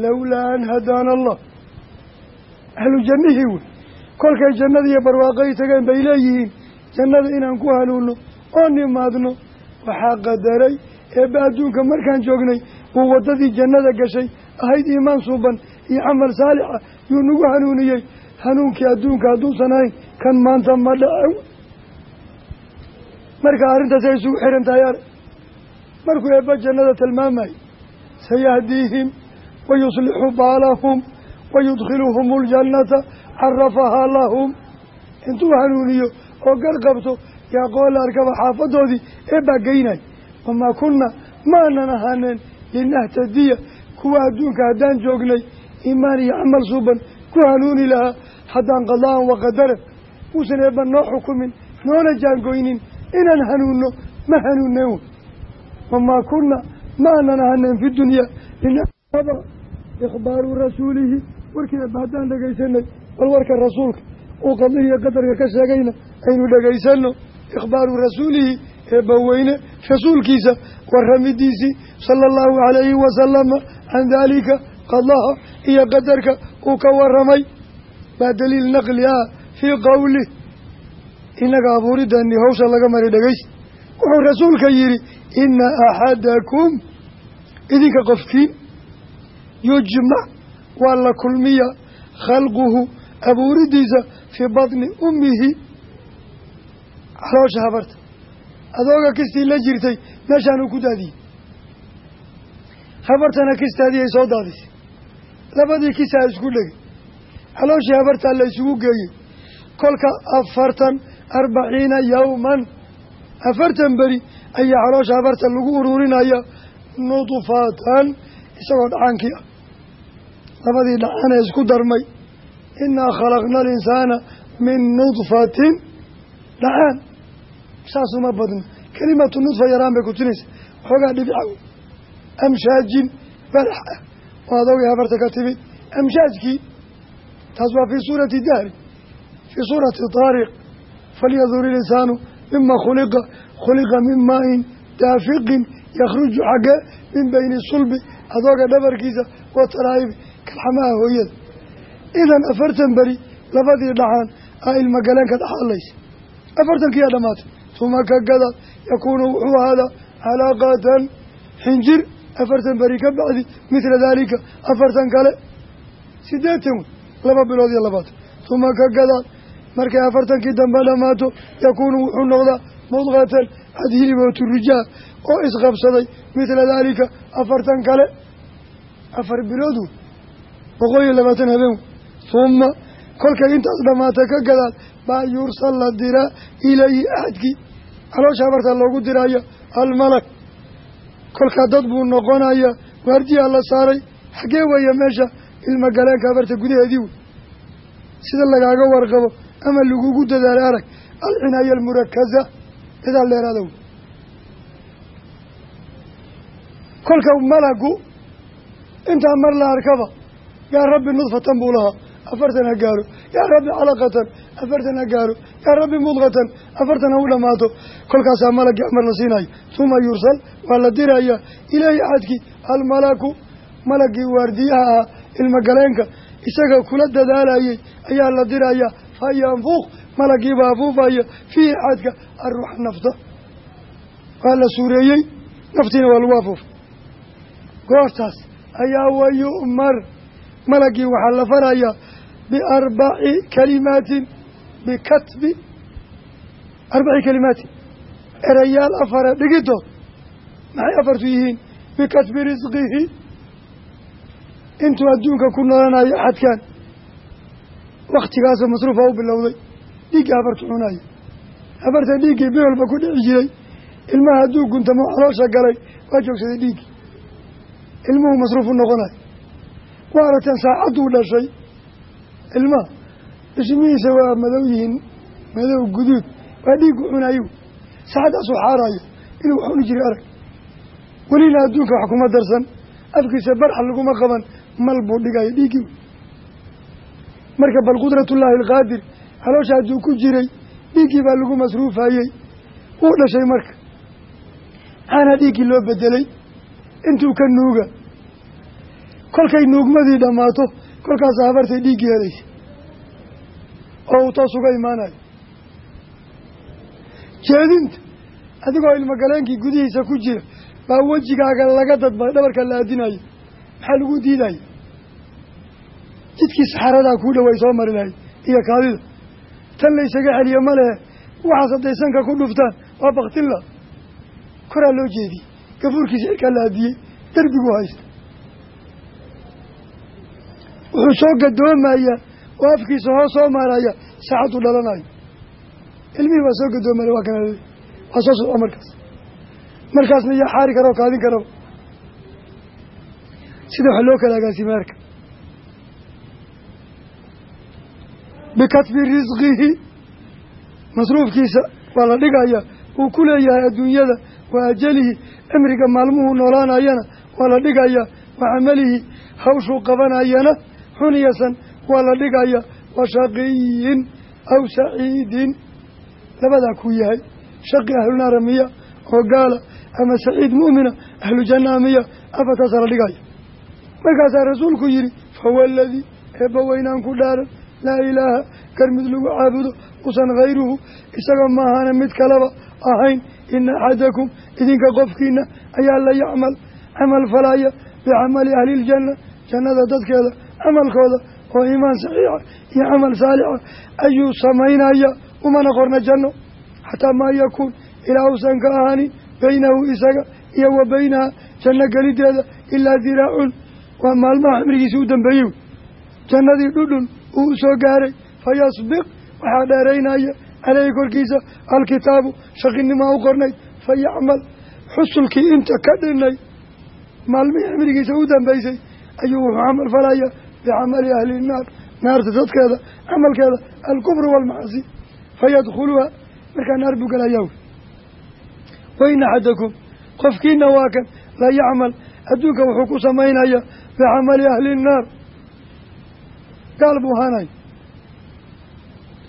lowlaa an hadaana allah. Ahlu jannihii wey kolkay jannada iyo barwaaqay tageen bay leeyihiin jannada inaan ku hanuunno oo nimaadno waxaa qadaray eebba adduunka markaan joognay uu waddadii jannada gashay ahayd iimaan suuban iyo camal saalixa yuu nagu hanuuniyey. Hanuunkii adduunka hadduusan ahayn kan maanta ma dhacew marka arrintaas ay isugu xihan tahay arag markuu eebba jannada tilmaamayo sayahdiihim wayuslixu baalahum wayudkhiluhum aljannata carafahaa lahum intuu hanuuniyo oo gar qabto yaa qool arkaba xaafadoodii eebbaa geynay wamaa kunna ma anan ahaaneen linahtadiya kuwa adduunka haddaan joognay iimaan iyo camal suuban ku hanuuni lahaa haddaan qadaan wa qadaran uusan eebba noo xukumin noona jaangoynin inaan hanuunno ma hanuunen wey wamaa kunna ma anan ahaaneen fi dunya linaba ikhbaaru rasuulihi warkii eebba haddaan dhegaysanay bal warka rasuulka uu qadihiyo qadarka ka sheegayna aynu dhegaysano ikhbaaru rasuulihi eebbaweyne rasuulkiisa warramidiisii sala allahu calayhi wasalama can daalika qadaha iyo qadarka uu ka waramay. Baa daliil naqli ah fii qowlih inaga abuurideennii hawsha laga mari dhegaysa wuxuu rasuulka yidhi ina axadakum idinka qofkiin yujmac waa la kulmiya khalquhu abuuridiisa fii batni ummihi caloosha habarta. Adooga kistii la jirtay meeshaanuu ku daadiyey. Habartana kistaadii ay soo daadisay. Labadii kisaa isku dhegay. Calooshii habartaa la isugu geeyey. Kolka afartan arbaciina yowman afartan beri ayaa caloosha habarta lagu ururinaya nudfatan isagoo dhacaankii ah. Labadii dhacaan ee isku darmay inaa khalaqna alinsaana min nudfatin dhacaan saasuma badno kelimatu nudfa yaraan bay kutinaysa waxoogaa dhibica wey amshaajin balax ah oo adoogay habarta ka timid amshaajkii taas waa fii suurati dahri fii suurati taariq falyadur ilinsaanu mima khuliqa khuliqa min maain daafiqin yakhruju xaggee min bayni sulbi adooga dhabarkiisa wa taraa'ibi kalxamaha hooyada idan afartan beri labadii dhacaan aa ilmagaleenka dhaxalaysa afartankiiyaa dhammaatay tuma ka gadaad yakuunu wuxuu ahaadaa calaaqatan xinjir afartan beri ka bacdi midla daalika afartan kale. Sideetan wey laba bilood iyo labaatan tuma ka gadaad markay afartankii dambe dhammaato yakuunu wuxuu noqdaa mudqatan cad hilibootu rijaa oo isqabsaday midla daalika afartan kale. Afar bilood wey boqol iyo labaatan habeen. wey huma kolkay intaas dhammaatay ka gadaal baa yursal la diraa ilayhi axadkii caloosha habarta loogu diraya almalak kolkaa dad buu noqonaya waardiyaa la saaray. Xaggee weeye meesha ilma galeenka habarta gudaheedii wey sida lagaaga warqabo ama lagugu dadaala arag alcinaaya almurakaza dadaal dheeraada wey kolka malagu intaa mar la arkaba yaa rabbi nudfatan buu lahaa afartan ha gaaro yaa rabbi calaqatan afartan ha gaaro yaa rabbi mudqatan afartan ha u dhammaato kolkaasaa malagii amar la siinayo huma yursal waa la diraya ilaahi axadkii almalaku malagii waardiyaha ah ilmagaleenka isaga kula dadaalayay ayaa la dirayaa fa yanfuk malagiibaa afuufaya fiihi xadka arruuxa nafta waa la suureeyey naftiina waa lagu afuufay goortaas ayaa wayu'mar malagii waxaa la farayaa biarbaci kalimaatin bikatbi arbaci kalimaatin erayaal afara dhigidood maxay afartu yihiin bikatbi risqihi intuu adduunka ku noolanayo xadkan wakhtigaasoo masruufa u bilowday dhiiggii habartu cunaya habarta dhiiggii bil walba ku dhici jiray ilmaha hadduu guntamo caloosha galay waa joogsaday dhiiggii ilmuhu masruuf u noqonayo waa aragteen saacadduu dhashay ilmaha dhishimihiisa waa madow yihiin madow guduud waa dhiiggu cunayu saacaddaasuu xaaraya inuu wax cuni jiray arag. Welina adduunka wax kuma darsan afkiisa barxa laguma qaban mal buu dhigaya dhiiggii marka bal qudratullaahi alqaadir haloosha hadduu ku jiray dhiiggii baa lagu masruufayey wuu dhashay marka. Maxaana dhiiggii loo bedelay intuu ka nuuga. Kolkay nuugmadii dhammaato kolkaasa habartay dhiiggii helaysa oo uu toos uga imaanayo jeedinta adigoo ilmogaleenkii gudihiisa ku jira baa wejigaaga laga dadbay dhabarka la aadinayo maxaa lagu diidaya jidkii saxaradaa kuu dhaway soo mari lahay iyo kaadida. Tan la ysaga celiye ma lehe waxaas hadday sanka ku dhuftaan waa baktinla koraa loo jeediyey gafuurkiisa cirkaa la aadiyey derbigu haysta wuxuu soo gadoomayaa oo afkiisa hoos soo maaraya saacaddu dhalanayo. Ilmihii waa soo gadoomaya waa kana waa soo socda markaas. Markaasna yaa xaari kara oo kaadin karaba sida waxa loo kala agaasima arka bikatbi risqihi masruufkiisa waa la dhigayaa uu ku leeyahay adduunyada wa ajalihi cimriga maalmuhuu noolaanayana waa la dhigayaa wa camalihi hawshuu qabanayana xuniyasan waa la dhigayaa wa shaqiyin aw saciidin. Labadaa kuu yahay shaqi ahlunaara miya oo gaala ama saciid mu'mina ahlu jannaa miya afataasaa la dhigaya markaasaa rasuulku yidhi fahuwa aladii eebba weynaan ku dhaaran laa ilaaha gar mid lagu caabudo usan hayruhu isaga maahana mid kalaba ahayn. Ina axadakum idinka qofkiina ayaa la yacmal camal falaya bicamali ahli iljanna jannada dadkeeda camalkooda oo iimaan saxiixa iyo camal saalixa ayuu samaynaya umana qorna janno xataa maa yakuun ilaa uusan ka ahaanin baynahu isaga iyo wa baynaha janno gelideeda ilaa diraacun waa maalmaha cimrigiisa u dambeeyey. Jannadii dhudhun uu u soo gaaray. Fa yasbiq waxaa dheeraynaya caleyhi korkiisa alkitaabu shaqinimaa u qornayd fa yacmal xusulkii inta ka dhinay maalmihii cimrigiisa u dambeysay ayuu wuxuu camal bicamali ahli nnaar naarta dadkeeda camalkeeda alkufru waalmacasi fayadkhuluha markaa naar buu gelayaa wy wain axadakum qofkiina waa kan la yacmal. Adduunka wuxuu ku samaynayaa bicamali ahli nnaar gaal buu ahaanay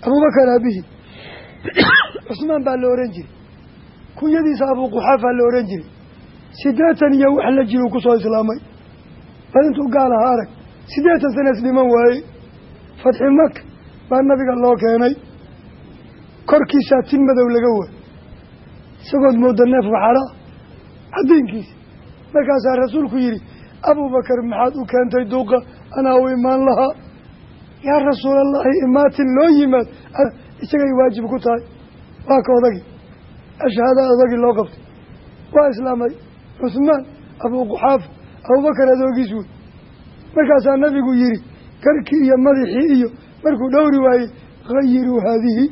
abubakar aabihi. [COUGHS] Cusmaan baa la ohan jiray. Kunyadiisa abuquxaafaa la ohan jiray. Siddeetan iyo wax la jiruu ku soo islaamay. Bal intuu gaal ahaa arag siddeetan sana isdhiman waayey. Fatxi maka baa nabiga loo keenay. Korkiisaa tin madow laga waay isagood mooda neef waxara caddaynkiisa markaasaa rasuulku yidhi abuubakar maxaad u keentay duuqa? Anaa u imaan lahaa? Yaa rasuulallaahi imaatin loo yimaad. Isagay waajib ku tahay. Waa ka odagii ashhaada odagii loo qabtay. Waa islaamay. Cusmaan abuuquxaafa abubakar adoogiis wey markaasaa nabigu yidhi garkii iyo madaxii iyo markuu dhowri waayey hayiruu haadihi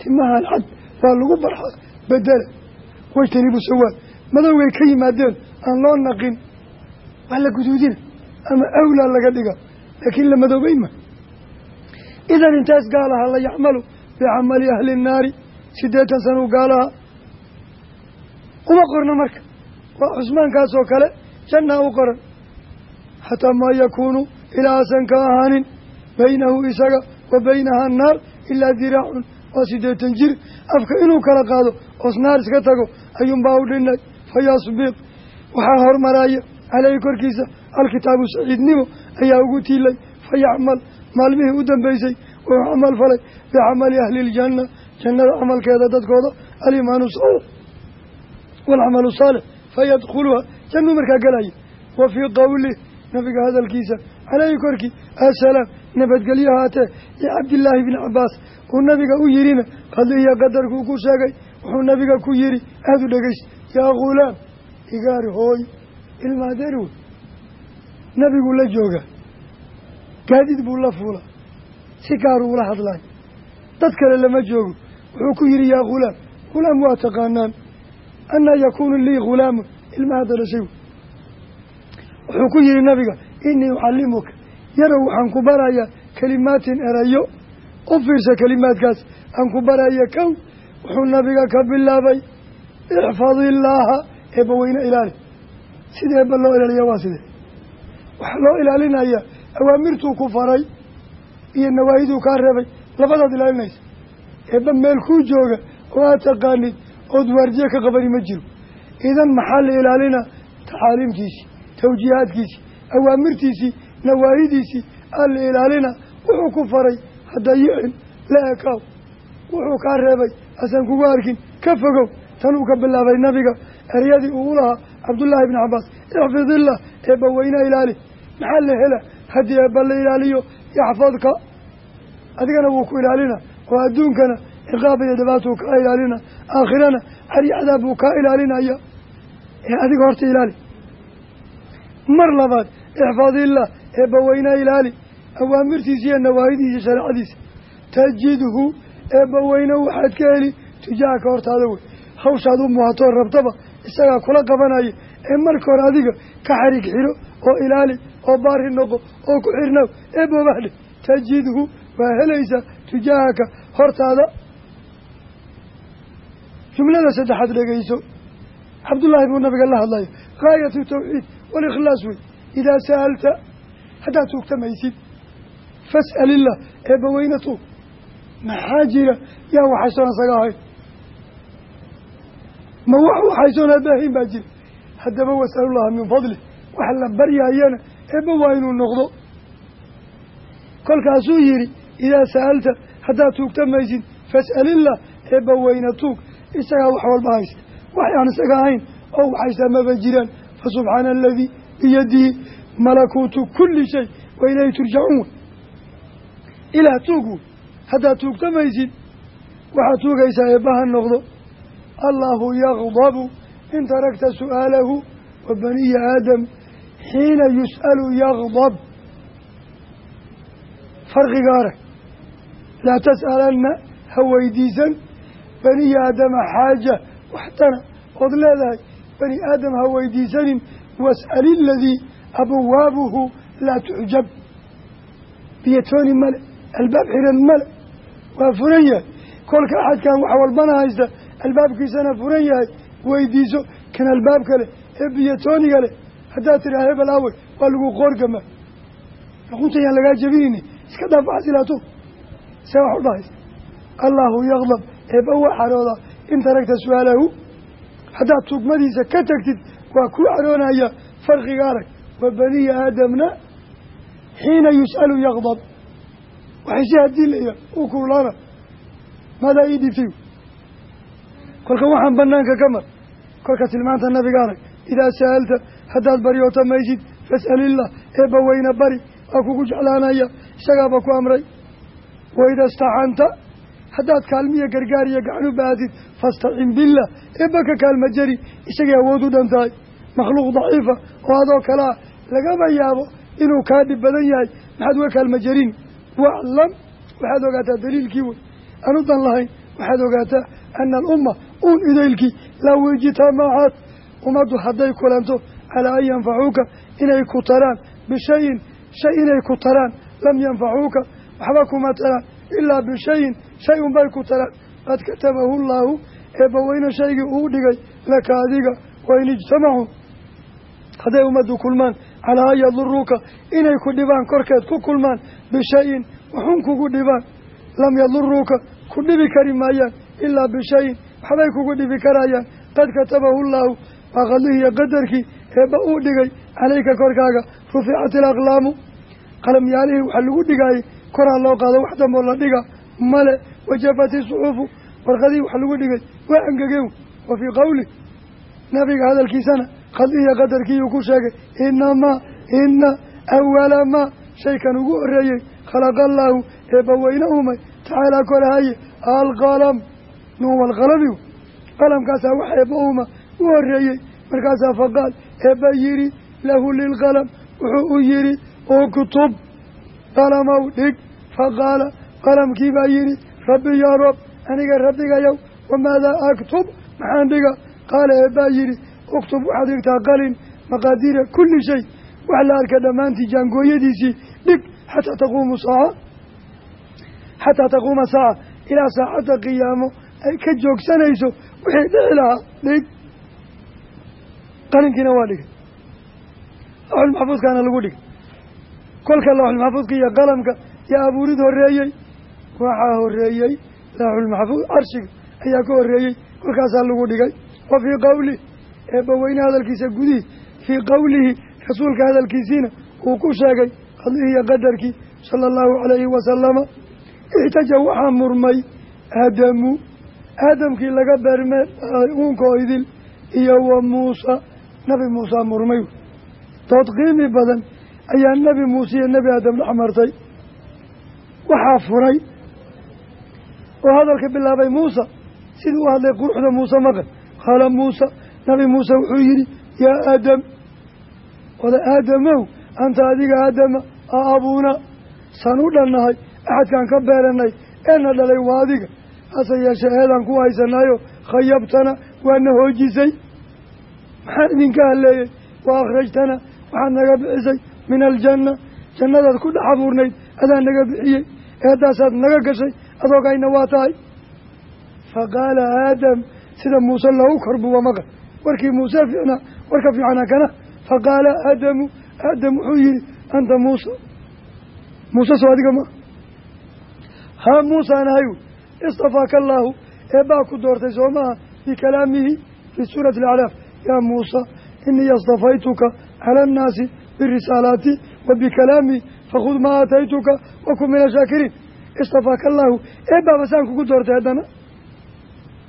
timahan cad waa lagu barxaa bedela. Wajtanibu sawaad. Madowgay ka yimaadeen aan loo naqin. Waa la guduudina ama awlaa laga dhiga laakiin la madoobeyn ma. Idan intaas gaalaha la yacmalu bicamali ahli nnaari siddeetan sanuu gaalaha. Uma qorno marka. Waa cusmaankaasoo kale jannaa u qoran xataa maa yakuunu ilaa asan ka ahaanin baynahu isaga wa baynaha annaar ilaa diraacun waa siddeetan jir afka inuu kala qaado oos naar iska tago ayuunbaa u dhinay fa yasbiq waxaa hormaraya caleyhi korkiisa alkitaabu saciidnimo ayaa ugu tiilay fa fayacmal maalmihii u dambeysay wuxuu camal falay bicamali ahli iljanna jannada camalkeeda dadkooda alimaanu saxiix waalcamalu saalix fayadkhuluha jannuu markaa gelaya wa fii qowlih nabiga hadalkiisa caleyhi korkii assalaam nabadgelyo haatee iyo cabdillaahi bni cabbaas uu nabiga u yidhina qadiya qadarkuu ku sheegay wuxuu nabiga ku yidhi aada u dhegeysa yaa khulaam igaari hooy ilmaadeer wey nabiguu la joogaa gaadiid buu la fuulaa si gaaruu ula hadlaay dad kale lama joogo. Wuxuu ku yidhi yaa khulaam khulaam waa taqaanaan annaa yakuunu lii khulaamun ilma hadda dhashay wuxuu ku yidhi nabiga inii ucallimuka yarow waxaan ku barayaa kelimaatin erayo u fiirsa kelimaadkaas aan ku baraya kow. Wuxuu nabiga ka bilaabay ixfadillaaha eebba weyne ilaali. Sida eebba loo ilaaliya waa sidee waxaa loo ilaalinayaa awaamirtuu ku faray iyo nawaahiduu kaa reebay labadaad ilaalinaysa. Eebba meel kuu jooga oo aad taqaanid ood waardiye ka qabani ma jiro. Idan maxaa la ilaalinaa taxaaliimtiisii tawjiihaadkiisii awaamirtiisii nawaahidiisii aa la ilaalina wuxuu ku faray hadayicin la ekaaw. Wuxuu kaa reebay asan kugu arkin ka fogow. Tanuu ka bilaabay nabiga eryadii uu lahaa cabdullaahi bni cabbaas. Ixfidillah eebba weyne ilaali. Maxaa la hela haddii eebba la ilaaliyo yaxfadka. Adigana wuu ku ilaalina oo adduunkana ciqaab iyo dhibaatuu kaa ilaalina. Aakhirana cari cadaab buu kaa ilaalinaya. Ee adiga horta ilaali mar labaad ixfadillah eebba weyne ilaali awaamirtiisa iyo nawaahidiisa shareecadiisa tajidhu eebba weyne waxaad ka heli tujaahaka hortaada wey. Hawshaad u muhatoo rabtaba isagaa kula qabanaya ee marka hore adiga ka xarig xiro oo ilaali oo baari noqo oo ku xirnaaw eeboobahdhe tajidhu waa helaysaa tujaahaka hortaada. Jumlada saddexaad dhegeyso cabdullaahi buu nabiga la hadlaya gaayatu tawxiid walikhlaas wey idaa sa'alta haddaad tuugtamaysid fas'al illah eebba weyne tuug maxaa jira yaa waxaysoon isaga ahayn ma wax waxaysoon aabaahayn baa jira haddaba wasalullaha min fadlih wax la baryaayana eebba waa inuu noqdo kolkaasuu yidhi idaa sa'alta haddaad tuugtamaysid fas'al illah eebba weyne tuug isagaa wax walba haysta wax aan isaga ahayn oo waxaysaa maba jiraan fa subxaana aladii biyadihi malakuutu kulli shay wa ilayhi turjacuun ilaah tuug wey haddaad tuugtamaysid waxaad tuugaysaa eebbaha noqdo allaahu yaqdabu in tarakta su'aalahu wa baniya aadam xiina yus'alu yaqdab farqiga arag laa tas'alanna ha weydiisan baniya aadama xaaja waxtana ood leedahay bani aadam ha weydiisanin was'al iladii abwaabuhu laa tucjab biyatooni male albaab xiran male waa furan yahay kolka axadkan wax walbana haysta albaabkiisana furan yahay weydiiso kan albaab kale ee biyatooniga leh haddaad tidhaha hebel awey waa lagu qoorgama aquntayaan lagaa jebinayni iska dhaaf xasilaato see wax u dhahaysa allaahu yaqdab eebba waa in taragta su'aalahu haddaad tugmadiisa ka tagtid waa kuu caroonaya farqiga arag. Wa baniya aadamna xiina yus'alu yaqdab waxay si haddii laya u kuulaana maadaa ii dhibtay kolka waxaan banaanka ka mar. Kolka tilmaanta nabiga arag idaa sa'alta haddaad baryoota maysid fas'alillah eebba weyne bari waa kugu jeclaanaya isagaaba ku amray. Waida istaxanta haddaad kaalmiya gargaar iyo gacan u baahatid fastacin billah. Eebba ka kaalma jari isagay awood u dhan tahay. Makhluuq daciifa oo adoo kalea lagama yaabo inuu kaa dhib badan yahay. Maxaad uga kaalma jarin? Waclam waxaad ogaataa daliilkii wey. Aan u dan lahayn waxaad ogaataa ana alumma uun idaylkii low ijtamacat ummaddu hadday kulanto calaa an yanfacuuka inay ku taraan. Bishayin shay inay ku taraan. Lam yanfacuuka waxba kuma taraan. Ilaa bishayin shay unbay ku taraan qad katabahu llaahu eebbaweyne shaygii uu dhigay laka adiga wain ijtamacuu hadday ummaddu kulmaan calaa an yaduruuka inay ku dhibaan korkeed ku kulmaan bishayin waxun kugu dhibaan. Lam yaduruuka ku dhibi kari maayaan ilaa bishayin waxbay kugu dhibi karayaan. Qad katabahu llaahu waa qadihii iyo qadarkii eebba uu dhigay calayka korkaaga ruficat ilaqlaamu qalamyaalihii waxa lagu dhigaayay koraa loo qaado wax la dhiga male wajafati suxuufu warqadihii wax lagu dhigay waa angegeen wa fii qowli nabiga hadalkiisana qadiya qadarkiiyuu ku sheegay inamaa ina awala maa shaykan ugu horreeyey khalaqa allaahu eebbaweyne uumay tacaalaa korahaye alqalam nuun walqalami qalamkaasaa wax eebba uuma u horreeyey markaasaa faqaal eebba yidhi lahu lilqalam wuxuu u yidhi uktub qalamow dhig faqaala qalamkii yidhi rabbi yaa rob aniga rabbigayow wamaadaa aktub? Maxaan dhiga? Qaala eebbaa yidhi uktub waxaad dhigtaa qalin maqaadiira kulli shay. Wax la arka dhammaantii jaangooyadiisii dhig xataa taquumu saaca xataa taquuma saaca ilaa saacadda qiyaamo ay ka joogsanayso wixii dhici lahaa dhig. Qalinkiina waa dhigay. Lawxulmaxfuudkaana lagu dhigay. Kolka lawxulmaxfuudka iyo qalamka iyo abuurid horreeyey waxaa horreeyey lawxulmaxfuud carshiga ayaa ka horreeyey kolkaasaa lagu dhigay. Wa fii qowli eebbaweyne hadalkiisa gudihii fii qowlihi rasuulka hadalkiisiina uu ku sheegay qadihii iyo qadarkii sala allahu calayhi wasalama ixtaja waxaa murmay aadamu. Aadamkii laga beermee uunkoo idil iyo wa muusa. Nabi muusaa murmay. Dood qiimi badan ayaa nebi muuse iyo nebi aadam dhex martay. Waxaa furay oo hadalka bilaabay muusa sidii u hadlay quruxda muuse maqan qaala muusa nabi muuse wuxuu yidhi yaa aadam oda aadamow anta adiga aadama a abuuna? San u dhannahay axadkaan ka beeranay eena dhalay waa adiga. Hase yeeshee eedaan ku haysanaayo khayabtana waana hoojisay. Maxaan idinka haleeyey wa akhrajtana waxaad naga bixisay min aljanna. Jannadaad ku dhex abuurnayd adaa naga bixiyey. Eedaasaad naga gashay adoogayna waa tahay. Fa qaala aadam sida muuse loogu korbuwa maqan. Warkii muuse fiicnaa warka fiicnaa kana. Fa qaala aadamu aadam wuxuu yihi anta muusa muuse soo adiga ma. Haa muusaan ahay istafaaka allaahu eebbaa ku doortay soo maaha bikalaamihi fii suurati alacraaf. Yaa muusa inii astafaytuka cala annaasi birisaalaati wa bikalaamii fakhud maa aataytuka wa kun min ashaakiriin istafaaka allaahu eebbaaba saan kugu doortay haddana?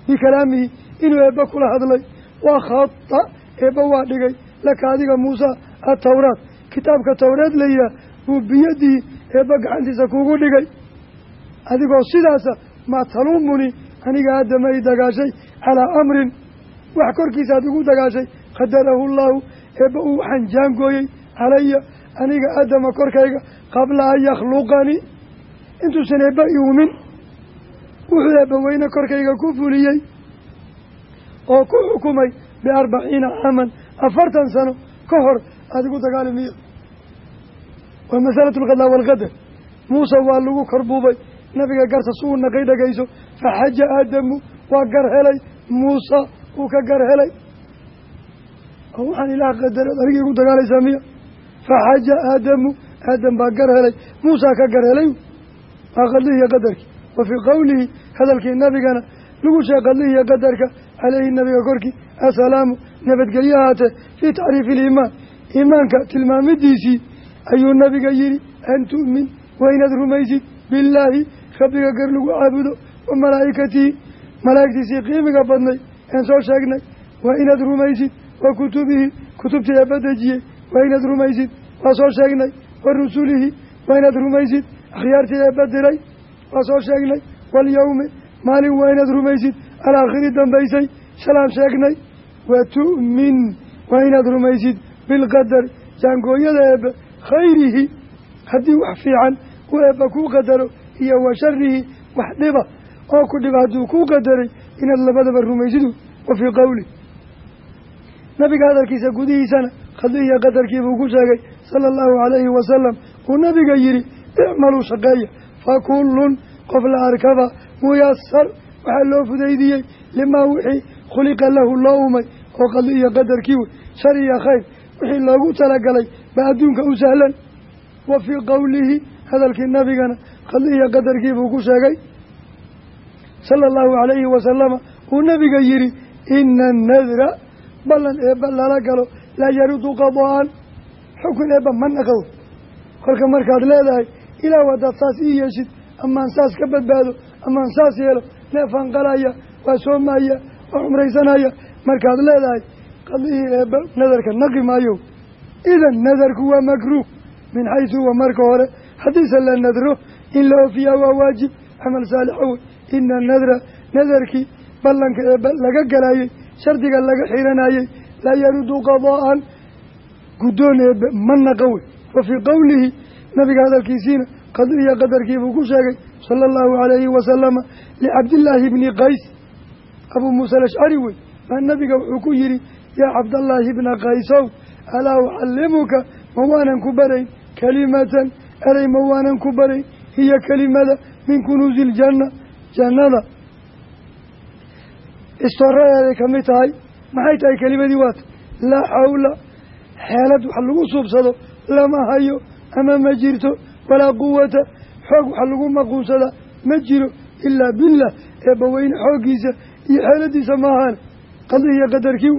Bikalaamihi inuu eebba kula hadlay. Waa khata eebba waa dhigay. Laka adiga muusa atawraat kitaabka tawreed la yihaah buu biyadii eebba gacantiisa kugu dhigay. Adigoo sidaasa maa taluumuni aniga aadama i dagaashay calaa amrin. Wax korkiisaad igu dagaashay. Qadarahu llaahu eebba uu waxaan jaangooyey calaya aniga aadama korkayga qabla an yakhluqanii intuusan eebba iumin wuxuu eebba weyne korkayga ku fuliyey oo ku xukumay biarbaciina caaman afartan sano ka hor aada igu dagaali miyo waa masalatu alqadaa waalqadar muuse waa lagu korbuubay nabiga garta su u naqay dhagayso faxaja aadamu waa gar helay. Muusa wuu ka gar helay. Oo waxaan ilaah qadaray adigii igu dagaalaysaa miya. Faxaja aadamu aadam baa gar helay. Muusaa ka gar waa qadlihi iyo qadarkii wa fii qowlihi hadalkii nabigana lagu sheeg qadlihi iyo qadarka caleyhi nabiga korkii assalaamu nabadgelyo ahaatee fii tacriifi iliimaan iimaanka tilmaamidiisii ayuu nabiga yihi an tu'min waa inaad rumaysid billaahi rabbiga gar lagu caabudo wa malaa'ikatihi malaa'igtiisii qiimiga badnay aan soo sheegnay waa inaad rumaysid wa kutubihi kutubtii eebba dejiyey waa inaad rumaysid waa soo sheegnay wa rusulihi waa inaad rumaysid akhyaartii eebba diray waa soo sheegnay walyawmi maalin waa inaad rumaysid alaakhiri dambaysay shalaan sheegnay. Wa tu'min waa inaad rumaysid bilqadar jaangooyada eebbe khayrihi haddii wax fiican uu eebba kuu qadaro iyo wa sharihi wax dhiba oo ku dhiba hadduu kuu qadaray inaad labadaba rumaysid wa fii qowli nabiga hadalkiisa gudihiisana khadihiya qadarkii buu ku sheegay sala allahu calayhi wasalam uu nabiga yidhi icmaluu shaqeeya. Fa kullun qof la arkaba muyasar waxaa loo fudaydiyey limaa wixii khuliqa lahu loo umay oo qadi iyo qadarkii wey. Shar iyo khayr wixii loogu talagalay baa adduunka u sahlan. Wa fii qowlihi hadalkii nabigana qadi iyo qadarkii buu ku sheegay. Sala allahu calayhi wasalama uu nabiga yidhi ina annadra ballan eebba lala galo laa yarudu qadaan. Xukun eebba ma naqow. Kolka markaad leedahay ilaah haddaad saas ii yeeshid amaan saas ka badbaado amaan saas yeelo neefaan qalaya waa soomaya waa cumraysanaya markaad leedahay qadihii eebba nadarka naqi maayo. Idan nadarku waa makruuh min xaysu wa marka hore. Haddiise la nadro in la oofiyaa waa waajib camal saalixa wey ina nadra nadarkii ballanka eebba laga galayey shardiga laga xiranayey laa yarudu qadaa'an guddoon eebbe ma naqa wey wa fii qowlihi nabiga hadalkiisiina qadriya qadarkiibuu ku sheegay sala allahu calayhi wasalama licabdillaahi bni qays. Abuu muusa alashcari wey baa nabiga wuxuu ku yidhi yaa cabdallaahi bna qaysow alaa ucallimuka ma waanan ku barayn kalimatan erey ma waanan ku barayn hiya kelimada min kunuusi iljanna jannada. Istooradeeday ka mid tahay maxay tahay kelimadii waata laa xawla xeelad wax lagu suubsado lama hayo ama ma jirto. Walaa quwata xoog wax lagu maquunsadaa ma jiro ilaa billah. Eebbaweyne xooggiisa iyo xeeladiisa maahaan qadihiyo qadarkii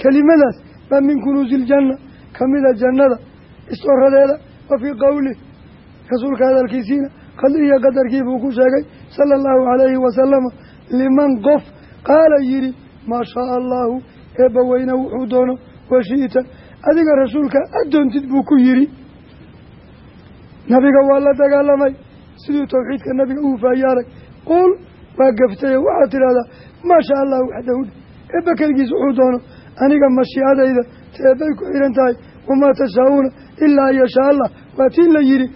kelimadaas baa min kunuusi iljanna ka mida jannada. Istooradeeda wa fii qowlih rasuulka hadalkiisiina qadihiyo qadarkii buu ku sheegay sala allahu calayhi wasalama liman qof qaala yidhi maa shaaa allaahu eebbaweyne wuxuu doono washi'ta adiga rasuulka addoontid buu ku yidhi nabiga waa la dagaalamay. Siduu tawxiidka nabiga uu faayaaray. Qul waa gaftaye waxaad tidhahdaa maa shaa allahu waxdahu eebba keligiis wuxuu doono aniga mashiicadayda ta eebbay ku xihan tahay wamaa tashaa-uuna ilaa an yashaa allah waa tii la yidhi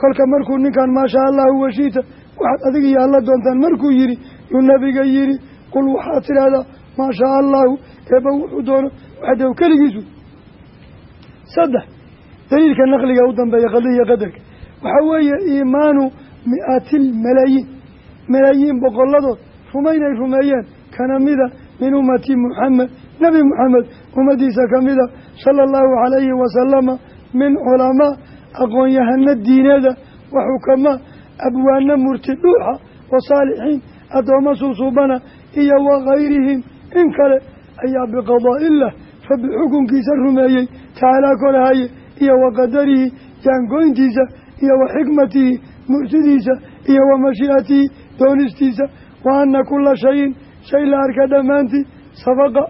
kolka markuu ninkan maa shaa allahu washiita waxaad adig iyo alla doontaan. Markuu yidhi yuu nabiga yidhi qul waxaad tidhahdaa maa shaa allahu eebba wuxuu doono waxdahu keligiisu saddex. Daliilka naqliga u dambeeya qadihiya qadarka. Waxaa weeye iimaanu mi-atil malaayiin malaayiin boqoladood rumaynay rumeeyeen. Kana mida min ummati muxamed nebi moxamed ummaddiisa ka mida sala allahu calayhi wasalama min culamaa aqoon-yahano diineeda wa xukamaa abwaano murti dhuuxa wa saalixiin addoommo suusuubana iyo wa kayrihim in kale ayaa biqadaa'iillah rabbi xukunkiisa rumeeyey tacaalaa kolahaye iyo wa qadarihi jaangoyntiisa iyo wa xikmatihi murtidiisa iyo wa mashii'atihi doonistiisa wa anna kula shayin shay la arka dhammaantii sabaqa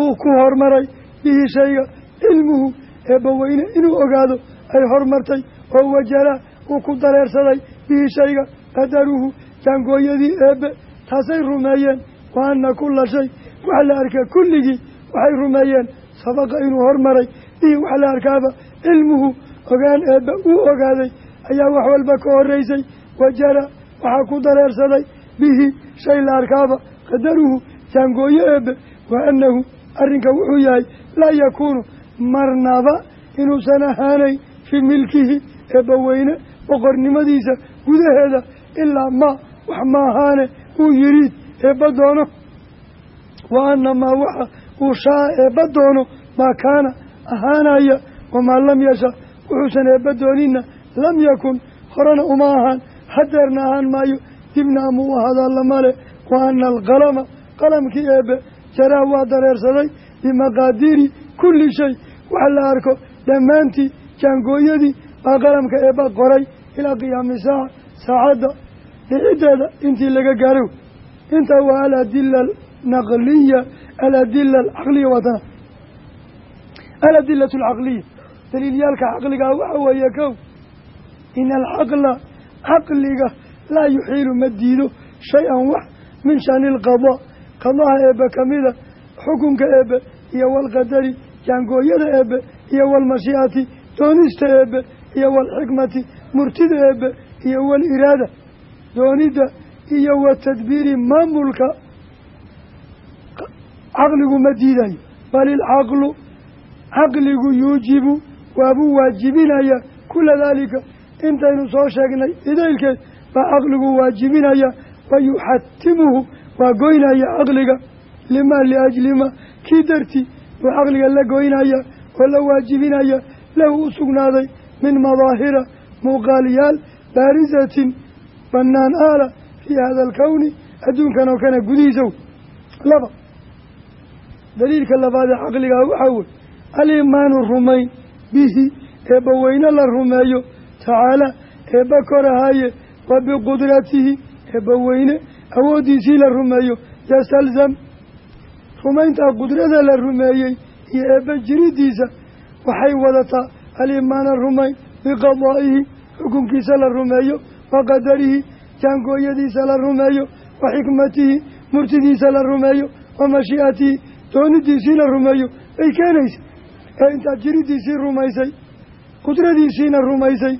uu ku hormaray bihi shayga cilmuhu eebbaweyne inuu ogaado ay hormartay oo wajalaa uu ku dareersaday bihi shayga qadaruhu jaangooyadii eebbe taasay rumeeyeen wa anna kula shay wax la arka kulligii waxay rumeeyeen sabaqa inuu hormaray bihi wax la arkaaba cilmuhu ogaan eebbe uu ogaaday ayaa wax walba ka horreysay wajara waxaa ku dareersaday bihi shay la arkaaba qadaruhu jaangooye eebbe wa annahu arrinka wuxuu yahay laa yakuunu marnaba inuusan ahaanayn fii milkihi eebbaweyne boqornimadiisa gudaheeda ilaa maa wax ma ahaane uu yiriid eebba doono. Wa anna maa waxa uu shaa eebba doono maa kaana ahaanaya wamaa lam yasha wuxuusan eebba doonina lam yakun horena uma ahaan hadeerna ahaan maayo dibna ama u ahadaa lamale wa ana alqalama qalamkii eebbe jaraa waa dareersaday bimaqaadiiri kulli shay waxa la arko dhammaantii jaangooyadii baa qalamka eebba qoray ilaa qiyaami saaca saacadda dhiciddeeda intii laga gaaray intaa waa aladila alnaqliya aladila alcaqliya waatana aladilatu alcaqliya daliilyaalka caqligaa waxa weeye kow ina alcaqla caqliga laa yuxiilu ma diido shay-an wax min shani ilqadaa qadaha eebbe kamida xukunka eebbe iyo walqadari jaangooyada eebbe iyo walmashiicati doonista eebbe iyo walxikmati murtida eebbe iyo waliraada doonidda iyo watadbiiri maamulka caqligu ma diidayo bal ilcaqlu caqligu yuujibu waabuu waajibinaya. Kula daalika intaynu soo sheegnay idaylkeed baa caqligu waajibinaya. Wa yuxatimuhu waa goynaya caqliga lima liajlima kii dartii buu caqliga la goynaya oo la waajibinaya. Lahu u sugnaaday min madaahira muuqaalyaal baarisatin bannaan aala fii hada alkowni adduunkan oo kana gudihiisaw laba daliilka labaadee caqligaa waxaa wey aliimaanu rumayn bihi eebba weyne la rumeeyo. Tacaala eebba korahaye wa biqudratihi eebba weyne awooddiisii la rumeeyo. Yastalzam rumayntaa qudrada la rumeeyey iyo eebba jiridiisa. Waxay wadataa alimaana rumayn biqadaa'ihi xukunkiisa la rumeeyo. Wa qadarihi jaangooyadiisa la rumeeyo. Wa xikmatihi murtidiisa la rumeeyo. Wa mashii'atihi doonidiisii la rumeeyo. Bay keenaysa ee intaad jiridiisii rumaysay qudradiisiina rumaysay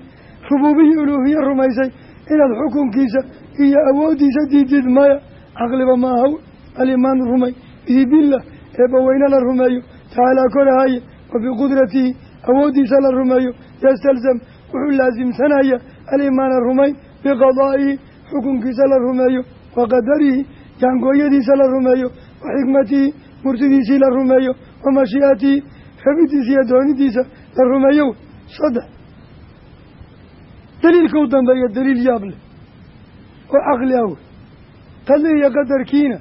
rubuubiya uluuhiye rumaysay inaad xukunkiisa iyo awooddiisa diidid maya caqliba ma aha alimaan rumay bihi billah eebba weyne la rumeeyo tacaalaa korahaye wa biqudratihi awooddiisa la rumeeyo yastalzam wuxuu laasimsanaya alimaana rumayn biqadaa'ihi xukunkiisa la rumeeyo wa qadarihi jaangooyadiisa la rumeeyo wa xikmatihi murtidiisii la rumeeyo wa mashii'atihi rabidiisa iyo doonidiisa la rumeeyo saddex daliilka u dambeeya daliil yaab leh oo caqli ah wey qadar iyo qadarkiina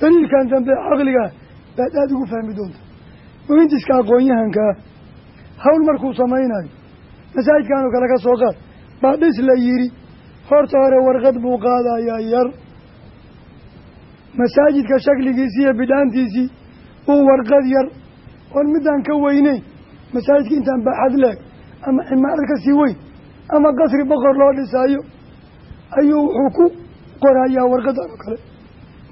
daliilkan dambe caqligaa baad aada ugu fahmi doonta. Muhintiska aqoon-yahankaa hawl markuu samaynayo masaajidkanoo kale ka soo qaad baa dhis la yidhi horta hore warqad buu qaadayaa yar. Masaajidka shakligiisii iyo bidhaantiisii uu warqad yar oon midaan ka weyneyn masaajidka intaan baaxad leeg ama cimaarad ka sii weyn ama qasri boqor loo dhisaayo ayuu wuxuu ku qorayaa warqadan oo kale.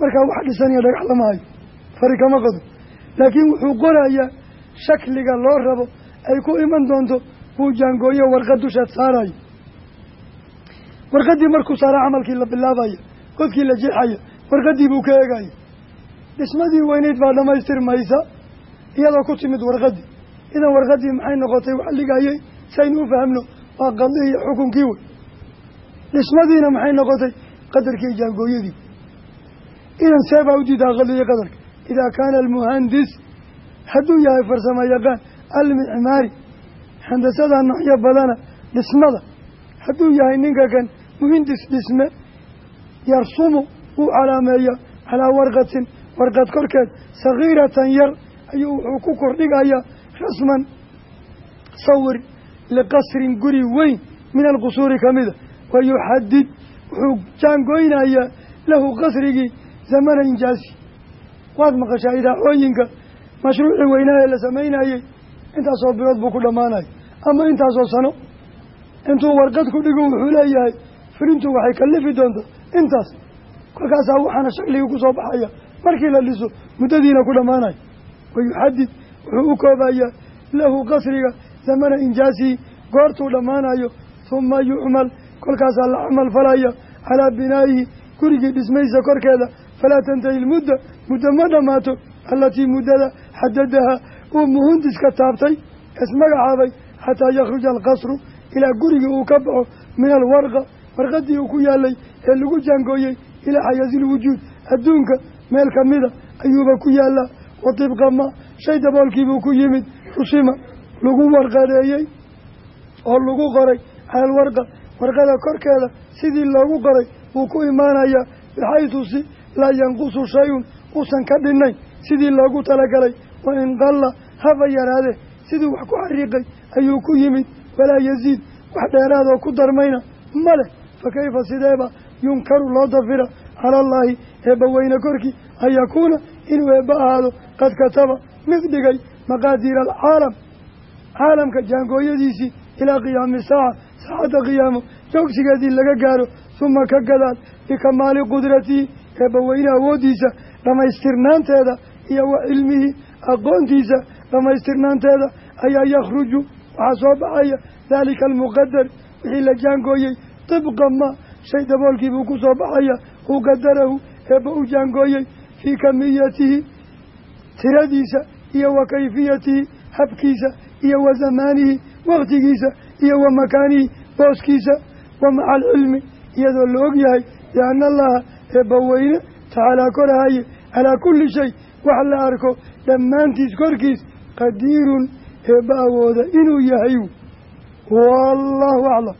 Markaa wax dhisanaya dhagax lama hayo fari kama qado laakiin wuxuu qorayaa shakliga loo rabo ay ku iman doonto buu jaangooyo warqad dusheed saarayo warqaddii markuu saara camalkii la bilaabaya godkii la jeexaya warqaddii buu ka eegaya. Dhismadii weyneyd baa dhammaystirmaysa iyadoo ku timid warqaddii idan warqaddii maxay noqotay wax ligayay saynu u fahmno waa qadi iyo xukunkii wey. Dhismadiina maxay noqotay? Qadarkii jaangooyadii. Idan see baa u diidaa qadi qadarka. Idaa kaana almuhandis hadduu yahay farsamo yaqaan almicmaari handasada noocyo badana dhismada hadduu yahay ninka kan muhindis dhisme yarsumu wuu calaameeya calaa warqatin warqad korkeed sagiiratan yar ayuu wuxuu ku kordhigayaa rasman sawir liqasrin guri weyn min alqusuuri ka mida wa yuxadid wuxuu jaangoynayaa lahu qasrigii zamana injaasi. Waad maqashaa idaacooyinka mashruucii weynaa ee la samaynayey intaasoo bilood buu ku dhammaanaya ama intaasoo sano intuu warqad ku dhigo wuxuu leeyahay firintu waxay kalifi doontaa intaas. Kolkaasaa waxaana shakligii ku soo baxaya markii la dhiso muddadiina ku dhammaanaya wa yuxadid wuxuu u koobayaa lahu qasriga zamana injaasihi goortuu dhammaanayo huma yucmal kolkaasaa la camal falaya calaa binaa'ihi gurigii dhismaysa korkeeda falaa tantahi ilmudda muddo ma dhammaato allatii muddada xadadaha uu muhundiska taabtay ismagacaabay xataa yakhruja alqasru ilaa gurigii uu ka baxo min alwarqa warqadii uu ku yaalay ee lagu jaangooyey ilaa xayaasil wujuud adduunka meel kamida ayuuba ku yaalaa wa tibqa ma shay daboolkiibuu ku yimid rusima lagu warqadeeyey oo lagu qoray cala alwarqa. Warqada korkeeda sidii loogu qoray wuu ku imaanayaa bixaytu si laa yanqusu shay-un uusan ka dhinnayn sidii loogu talagalay wa in qalla haba yaraadee siduu wax ku xariiqay ayuu ku yimid walaa yasiid wax dheeraadoo ku darmayna ma leh fa kayfa sideeba yunkaru loo dafira cala allaahi eebba weyne korkii an yakuuna inuu eebba ahaado qad kataba mid dhigay maqaadiira alcaalam caalamka jaangooyadiisii ilaa qiyaami saaca saacadda qiyaamo joogsigeedii laga gaaro suma ka gadaal bikamaali qudratihi eebba weyne awooddiisa dhammaystirnaanteeda iyo wa cilmihii aqoontiisa dhammaystirnaanteeda ayaa yakhruju waxaa soo baxaya daalika almuqadar wixii la jaangooyey tibqa ma shay daboolkiibuu ku soo baxaya uu qadarahu eebba u jaangooyey fii kamiyatihi tiradiisa iyo wa kayfiyatihi habkiisa iyo wa zamaanihi waktigiisa iyo wa makaanihi booskiisa wa maca alcilmi iyadoo la og yahay bianna allaha eebba weyne tacaalaa korahaye calaa kulli shay wax la arko dhammaantiis korkiis qadiirun eebba awooda inuu yahay wallaahu aclam